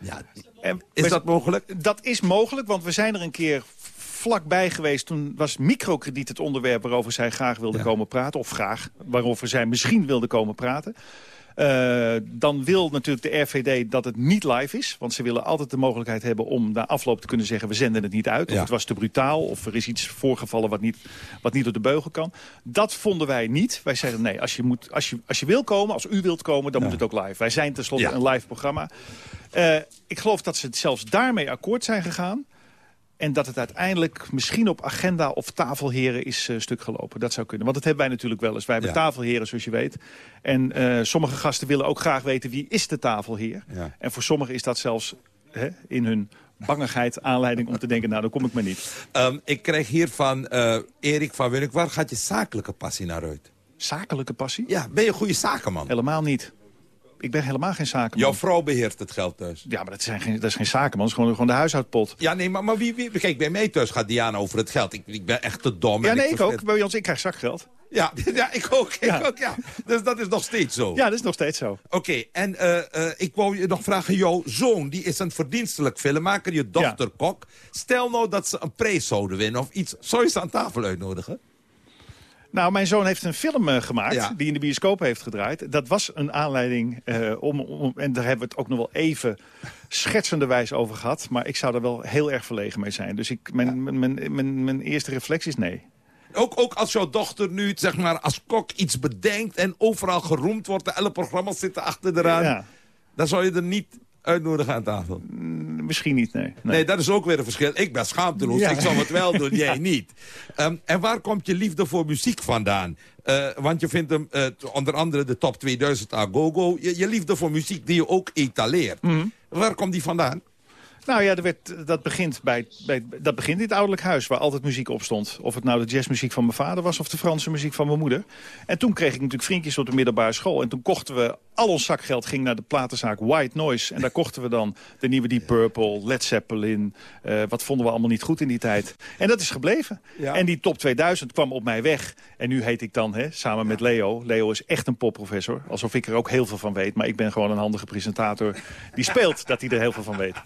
Ja, En is dat mogelijk? Dat is mogelijk, want we zijn er een keer vlakbij geweest. Toen was microkrediet het onderwerp waarover zij graag wilde komen praten. Of graag, waarover zij misschien wilde komen praten. Eh, dan wil natuurlijk de RVD dat het niet live is. Want ze willen altijd de mogelijkheid hebben om na afloop te kunnen zeggen... we zenden het niet uit, of het was te brutaal... of er is iets voorgevallen wat niet, wat niet door de beugel kan. Dat vonden wij niet. Wij zeiden nee, als je, moet, als je, als je wil komen, als u wilt komen... dan moet het ook live. Wij zijn tenslotte Ja. een live programma. Eh, ik geloof dat ze zelfs daarmee akkoord zijn gegaan. En dat het uiteindelijk misschien op agenda of tafelheren is eh, stuk gelopen. Dat zou kunnen. Want dat hebben wij natuurlijk wel eens. Wij hebben Ja. tafelheren, zoals je weet. En eh, sommige gasten willen ook graag weten wie is de tafelheer. Ja. En voor sommigen is dat zelfs hè, in hun bangigheid aanleiding om te denken... nou, dan kom ik maar niet. Ehm, ik krijg hier van eh, Erik van Winnik. Waar gaat je zakelijke passie naar uit? Zakelijke passie? Ja, ben je een goede zakenman? Helemaal niet. Ik ben helemaal geen zakenman. Jouw vrouw beheert het geld thuis. Ja, maar dat, zijn geen, dat is geen zakenman. Dat is gewoon, gewoon de huishoudpot. Ja, nee, maar, maar wie, wie... Kijk, bij mij thuis gaat Diana over het geld. Ik, ik ben echt te dom. Ja, nee, ik ook. Bij ons, ik krijg zakgeld. Ja, ja, ik ook. Ik Ja. ook ja. Dus dat is nog steeds zo. Ja, dat is nog steeds zo. Oké, en eh, eh, ik wou je nog vragen. Jouw zoon, die is een verdienstelijk filmmaker. Je dochter Kok. Stel nou dat ze een prijs zouden winnen of iets. Zou je ze aan tafel uitnodigen? Nou, mijn zoon heeft een film eh, gemaakt Ja. die in de bioscoop heeft gedraaid. Dat was een aanleiding eh, om, om... En daar hebben we het ook nog wel even schetsenderwijs over gehad. Maar ik zou er wel heel erg verlegen mee zijn. Dus ik, mijn, mijn, mijn, mijn, mijn eerste reflex is nee. Ook, ook als jouw dochter nu zeg maar, als kok iets bedenkt... en overal geroemd wordt, de alle programma's zitten achter eraan... Ja. dan zou je er niet uitnodigen aan tafel. Misschien niet, nee. Nee. dat is ook weer een verschil. Ik ben schaamteloos, Ja. ik zou het wel doen, jij Ja. niet. Ehm, en waar komt je liefde voor muziek vandaan? Eh, want je vindt hem eh, onder andere de top 2000 à go-go. Je, je liefde voor muziek die je ook etaleert. Mhm. Waar komt die vandaan? Nou ja, werd, dat, begint bij, bij, dat begint in het ouderlijk huis, waar altijd muziek op stond. Of het nou de jazzmuziek van mijn vader was of de Franse muziek van mijn moeder. En toen kreeg ik natuurlijk vriendjes op de middelbare school. En toen kochten we, al ons zakgeld ging naar de platenzaak White Noise. En daar kochten we dan de nieuwe Deep Purple, Led Zeppelin. eh, wat vonden we allemaal niet goed in die tijd. En dat is gebleven. Ja. En die top 2000 kwam op mij weg. En nu heet ik dan, hè, samen met Leo. Leo is echt een popprofessor. Alsof ik er ook heel veel van weet. Maar ik ben gewoon een handige presentator. Die speelt dat hij er heel veel van weet.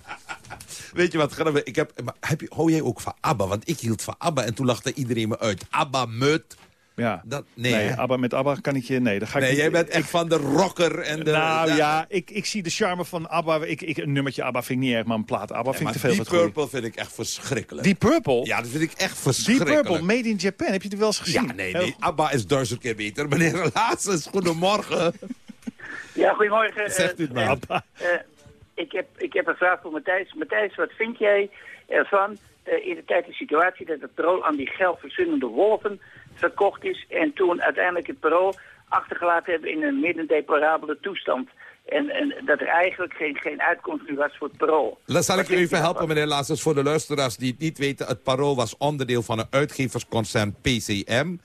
Weet je wat grappig? Ik heb, maar heb je, hou jij ook van ABBA? Want ik hield van ABBA en toen lachte iedereen me uit. ABBA, mut. Ja. Dat, nee? Abba, met ABBA kan ik je... Nee, daar ga ik nee niet- jij bent echt van de rocker en de... nou de- ja, ik, ik zie de charme van ABBA. Ik, ik, een nummertje ABBA vind ik niet erg, maar een plaat ABBA vind ik te veel Deep goede. Purple vind ik echt verschrikkelijk. Die Purple? Ja, dat vind ik echt Die verschrikkelijk. Purple, made in Japan. Heb je die wel eens gezien? Ja, nee, nee. ABBA is duizend keer beter. Meneer Laatsens, goedemorgen. Ja, goedemorgen. Zegt u het Eh, maar. eh, ik, heb, ik heb een vraag voor Matthijs. Matthijs, wat vind jij ervan eh, in de tijd de situatie dat het parool aan die geldverzunnende wolven verkocht is en toen uiteindelijk het parool achtergelaten hebben in een middendeplorabele toestand? En, en dat er eigenlijk geen, geen uitkomst nu was voor het parool. Dan zal ik u even helpen, meneer Laatsens. Voor de luisteraars die het niet weten... het Parool was onderdeel van een uitgeversconcern PCM...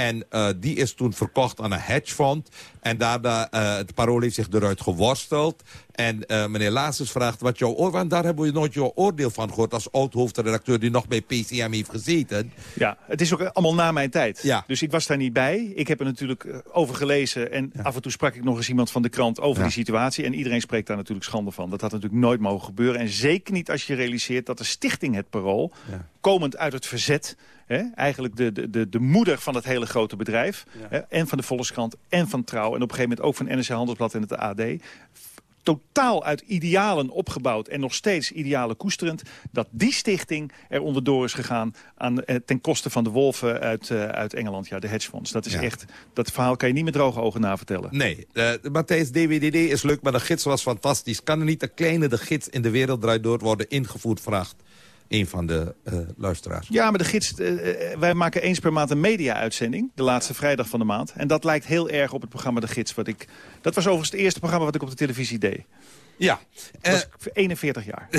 En eh, die is toen verkocht aan een hedgefonds. En daarna, eh het parool heeft zich eruit geworsteld. En eh, meneer Laatsens vraagt wat jouw oor... Want daar hebben we nooit jouw oordeel van gehoord... als oud-hoofdredacteur die nog bij PCM heeft gezeten. Ja, het is ook allemaal na mijn tijd. Ja. Dus ik was daar niet bij. Ik heb er natuurlijk over gelezen. En af en toe sprak ik nog eens iemand van de krant over Ja. die situatie. En iedereen spreekt daar natuurlijk schande van. Dat had natuurlijk nooit mogen gebeuren. En zeker niet als je realiseert dat de stichting Het Parool... komend uit het verzet... Hè, eigenlijk de, de, de, de moeder van het hele grote bedrijf... Hè, en van de Volkskrant en van Trouw... en op een gegeven moment ook van NRC Handelsblad en het AD totaal uit idealen opgebouwd en nog steeds idealen koesterend... dat die stichting er onderdoor is gegaan aan, eh, ten koste van de wolven uit, eh, uit Engeland. Ja, de hedgefonds. Dat is Ja. echt, dat verhaal kan je niet met droge ogen navertellen. Nee, eh Matthijs, DWDD is leuk, maar de gids was fantastisch. Kan er niet de kleine de gids in de wereld draait door worden ingevoerd, vraagt een van de eh, luisteraars. Ja, maar de gids, eh, eh, wij maken eens per maand een media-uitzending. De laatste vrijdag van de maand. En dat lijkt heel erg op het programma De Gids. Wat ik, dat was overigens het eerste programma wat ik op de televisie deed. Ja. Dat was ik 41 jaar.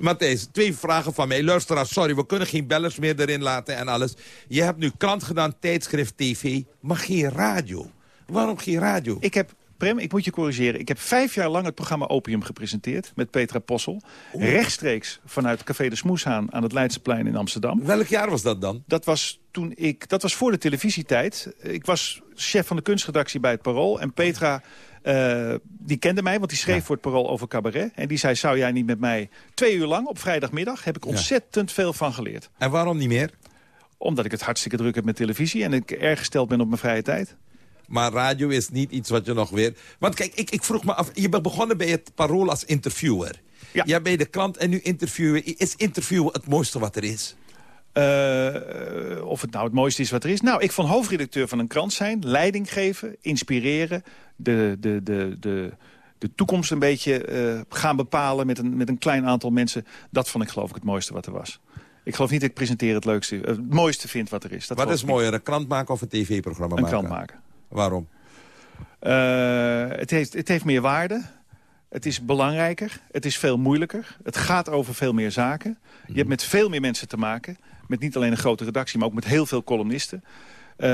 Matthijs, twee vragen van mij. Luisteraars, sorry, we kunnen geen bellers meer erin laten en alles. Je hebt nu krant gedaan, tijdschrift, tv, maar geen radio. Waarom geen radio? Ik heb, Prem, ik moet je corrigeren. Ik heb vijf jaar lang het programma Opium gepresenteerd met Petra Possel. Rechtstreeks vanuit Café de Smoeshaan aan het Leidseplein in Amsterdam. Welk jaar was dat dan? Dat was toen ik, dat was voor de televisietijd. Ik was chef van de kunstredactie bij het Parool. En Petra, eh, die kende mij, want die schreef voor het Parool over cabaret. En die zei, zou jij niet met mij twee uur lang op vrijdagmiddag... heb ik ontzettend veel van geleerd. En waarom niet meer? Omdat ik het hartstikke druk heb met televisie... en ik erg gesteld ben op mijn vrije tijd. Maar radio is niet iets wat je nog weer... Want kijk, ik, ik vroeg me af, je bent begonnen bij het Parool als interviewer. Ja. Jij bent de krant en nu interviewen. Is interviewen het mooiste wat er is? Eh, of het nou het mooiste is wat er is. Nou, ik vond hoofdredacteur van een krant zijn. Leiding geven, inspireren. De, de, de, de, de toekomst een beetje eh, gaan bepalen met een, met een klein aantal mensen. Dat vond ik geloof ik het mooiste wat er was. Ik geloof niet dat ik presenteren het leukste, eh, het mooiste vind wat er is. Dat wat is mooier, een krant maken of een tv-programma Een maken? krant maken. Waarom? Eh, het, heeft, het heeft meer waarde. Het is belangrijker. Het is veel moeilijker. Het gaat over veel meer zaken. Je hebt met veel meer mensen te maken. Met niet alleen een grote redactie, maar ook met heel veel columnisten. Eh,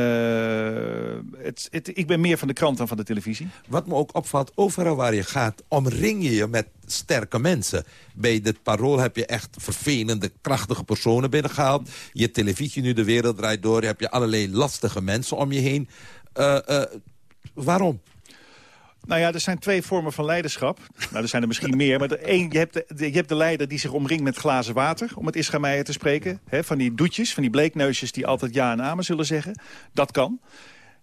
het, het, ik ben meer van de krant dan van de televisie. Wat me ook opvalt, overal waar je gaat, omring je je met sterke mensen. Bij dit parool heb je echt vervelende, krachtige personen binnengehaald. Je televisie nu de wereld draait door, heb je allerlei lastige mensen om je heen. Eh, eh, waarom? Nou ja, er zijn twee vormen van leiderschap. Nou, er zijn er misschien meer. Maar één, je, hebt de, je hebt de leider die zich omringt met glazen water... om het Israël te spreken. Hè, van die doetjes, van die bleekneusjes die altijd ja en amen zullen zeggen. Dat kan.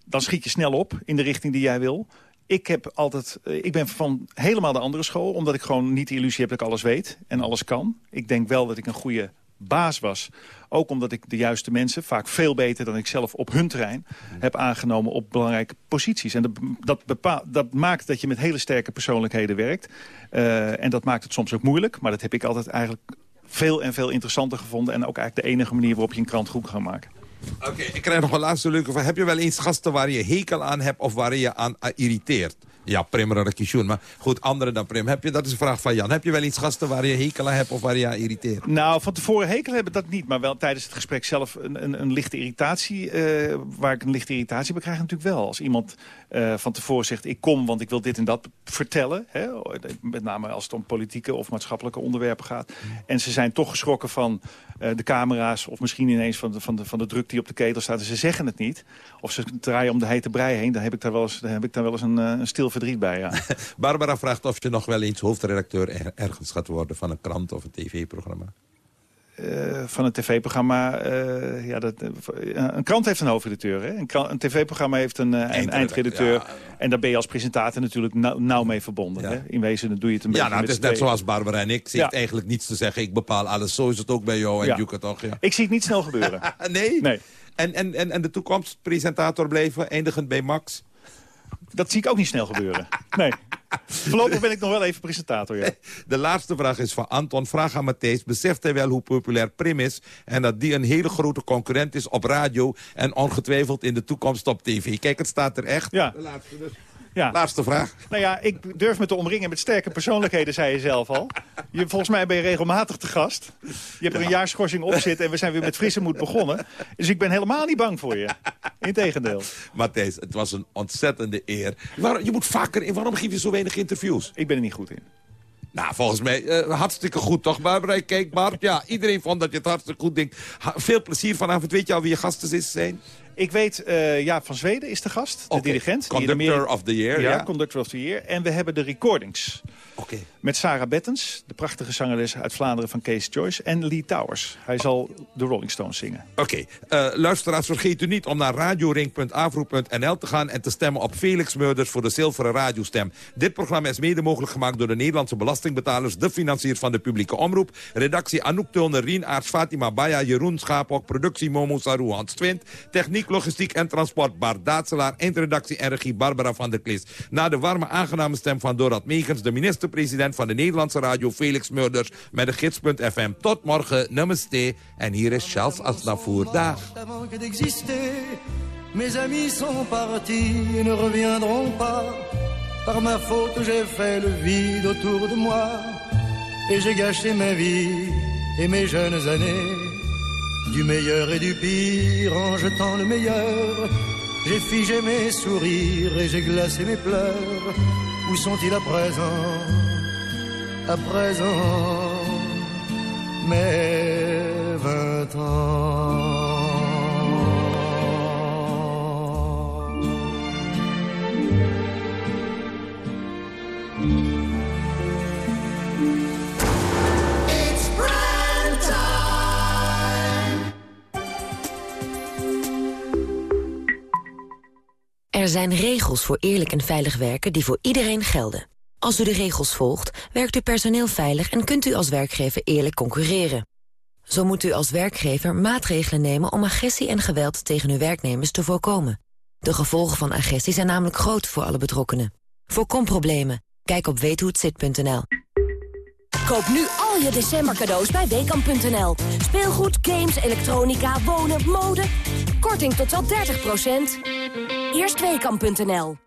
Dan schiet je snel op in de richting die jij wil. Ik, heb altijd, eh, ik ben van helemaal de andere school... omdat ik gewoon niet de illusie heb dat ik alles weet en alles kan. Ik denk wel dat ik een goede baas was. Ook omdat ik de juiste mensen, vaak veel beter dan ik zelf op hun terrein... heb aangenomen op belangrijke posities. En dat, dat, bepaalt, dat maakt dat je met hele sterke persoonlijkheden werkt. Uh, en dat maakt het soms ook moeilijk. Maar dat heb ik altijd eigenlijk veel en veel interessanter gevonden. En ook eigenlijk de enige manier waarop je een krant goed kan maken. Oké, ik krijg nog een laatste leuke vraag. Heb je wel eens gasten waar je hekel aan hebt of waar je aan irriteert? Ja, Prim Radakishun. Maar goed, andere dan Prim. Heb je, dat is een vraag van Jan. Heb je wel iets gasten waar je hekel aan hebt of waar je aan irriteert? Nou, van tevoren hekel hebben dat niet. Maar wel tijdens het gesprek zelf een, een, een lichte irritatie. Uh, waar ik een lichte irritatie bij krijg natuurlijk wel. Als iemand uh, van tevoren zegt, ik kom want ik wil dit en dat vertellen. Hè? Met name als het om politieke of maatschappelijke onderwerpen gaat. En ze zijn toch geschrokken van uh, de camera's. Of misschien ineens van de, van, de, van de druk die op de ketel staat. En ze zeggen het niet. Of ze draaien om de hete brei heen. Dan heb ik daar wel eens, heb ik daar wel eens een, een stil verdriet bij, ja. Barbara vraagt of je nog wel eens hoofdredacteur ergens gaat worden... van een krant of een tv-programma. Uh, van een tv-programma. Uh, ja, dat, uh, een krant heeft een hoofdredacteur. Hè? Een, een tv-programma heeft een, een eindredacteur. Ja. En daar ben je als presentator natuurlijk nauw, nauw mee verbonden. Ja. Hè? In wezen doe je het een ja, beetje nou, het is net zoals Barbara en ik. Ze heeft eigenlijk niets te zeggen. Ik bepaal alles. Zo is het ook bij jou en Juke toch? Ja. Ik zie het niet snel gebeuren. nee? Nee. En, en, en, en de toekomstpresentator blijven, eindigend bij Max? Dat zie ik ook niet snel gebeuren. Nee. Voorlopig ben ik nog wel even presentator, ja. De laatste vraag is van Anton. Vraag aan Matthijs. Beseft hij wel hoe populair Prim is... en dat die een hele grote concurrent is op radio... en ongetwijfeld in de toekomst op tv? Kijk, het staat er echt. Ja. De laatste dus. Ja. Laatste vraag. Nou ja, ik durf me te omringen met sterke persoonlijkheden, zei je zelf al. Je, volgens mij ben je regelmatig te gast. Je hebt er een jaar schorsing op zitten en we zijn weer met frisse moed begonnen. Dus ik ben helemaal niet bang voor je. Integendeel. Matthijs, het was een ontzettende eer. Waar, je moet vaker in. Waarom geef je zo weinig interviews? Ik ben er niet goed in. Nou, volgens mij uh, hartstikke goed, toch, Barbara? Kijk, Bart, ja, iedereen vond dat je het hartstikke goed denkt. Ha veel plezier vanavond. Weet je al wie je gasten is zijn? Ik weet, uh, Jaap van Zweden is de gast, de okay. dirigent. Conductor of the Year, ja. ja. Conductor of the Year. En we hebben de recordings. Okay. Met Sarah Bettens, de prachtige zangeres uit Vlaanderen van Kees Joyce. En Lee Towers. Hij zal de Rolling Stones zingen. Oké, uh, luisteraars, vergeet u niet om naar radioring.avro.nl te gaan... en te stemmen op Felix Meurders voor de zilveren radiostem. Dit programma is mede mogelijk gemaakt door de Nederlandse belastingbetalers... de financiers van de publieke omroep. Redactie Anouk Tulner, Rien Aarts, Fatima Baya, Jeroen Schapok... productie Momo Saru, Hans Twint, techniek, logistiek en transport... Bart Daatselaar, eindredactie en regie Barbara van der Klis. Na de warme, aangename stem van Dorad Megens... de minister-president van de Nederlandse radio Felix Meurders... met de gids.fm. Tot morgen, namaste. En hier is Charles Asnafour. Dag. Mes amis sont partis et ne reviendront pas. Par ma faute, j'ai fait le vide autour de moi. Et j'ai gâché ma vie et mes jeunes années. Du meilleur et du pire en jetant le meilleur. J'ai figé mes sourires et j'ai glacé mes pleurs. Où sont-ils à présent? À présent, mes. Er zijn regels voor eerlijk en veilig werken die voor iedereen gelden. Als u de regels volgt, werkt uw personeel veilig... en kunt u als werkgever eerlijk concurreren. Zo moet u als werkgever maatregelen nemen om agressie en geweld tegen uw werknemers te voorkomen. De gevolgen van agressie zijn namelijk groot voor alle betrokkenen. Voorkom problemen. Kijk op weethohetzit.nl. Koop nu al je december cadeaus bij Weekamp.nl. Speelgoed, games, elektronica, wonen, mode. Korting tot wel 30 Eerst Weekamp.nl.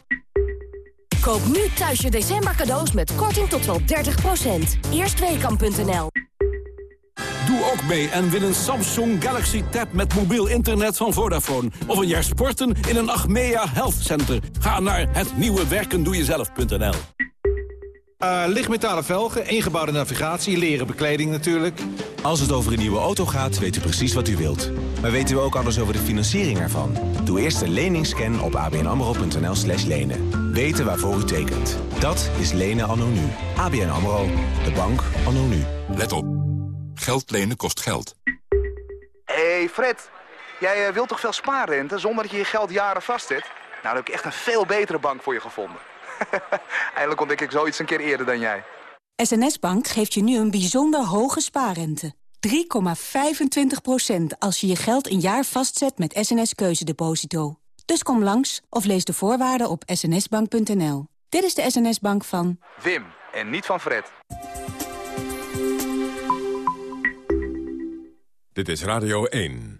Koop nu thuis je december cadeaus met korting tot wel 30%. Eerstweekam.nl Doe ook mee en win een Samsung Galaxy Tab met mobiel internet van Vodafone. Of een jaar sporten in een Achmea Health Center. Ga naar het nieuwe werkendoejezelf.nl. Uh, lichtmetalen velgen, ingebouwde navigatie, leren bekleding natuurlijk. Als het over een nieuwe auto gaat, weet u precies wat u wilt. Maar weten u ook alles over de financiering ervan? Doe eerst een leningscan op abnamro.nl slash lenen. Weten waarvoor u tekent. Dat is lenen anno nu. ABN AMRO. De bank anno nu. Let op. Geld lenen kost geld. hey Fred, jij uh, wilt toch veel spaarrente zonder dat je je geld jaren vastzet? Nou, dan heb ik echt een veel betere bank voor je gevonden. Eindelijk ontdek ik zoiets een keer eerder dan jij. SNS Bank geeft je nu een bijzonder hoge spaarrente. 3,25% als je je geld een jaar vastzet met SNS Keuzedeposito. Dus kom langs of lees de voorwaarden op snsbank.nl. Dit is de SNS Bank van... Wim, en niet van Fred. Dit is Radio 1.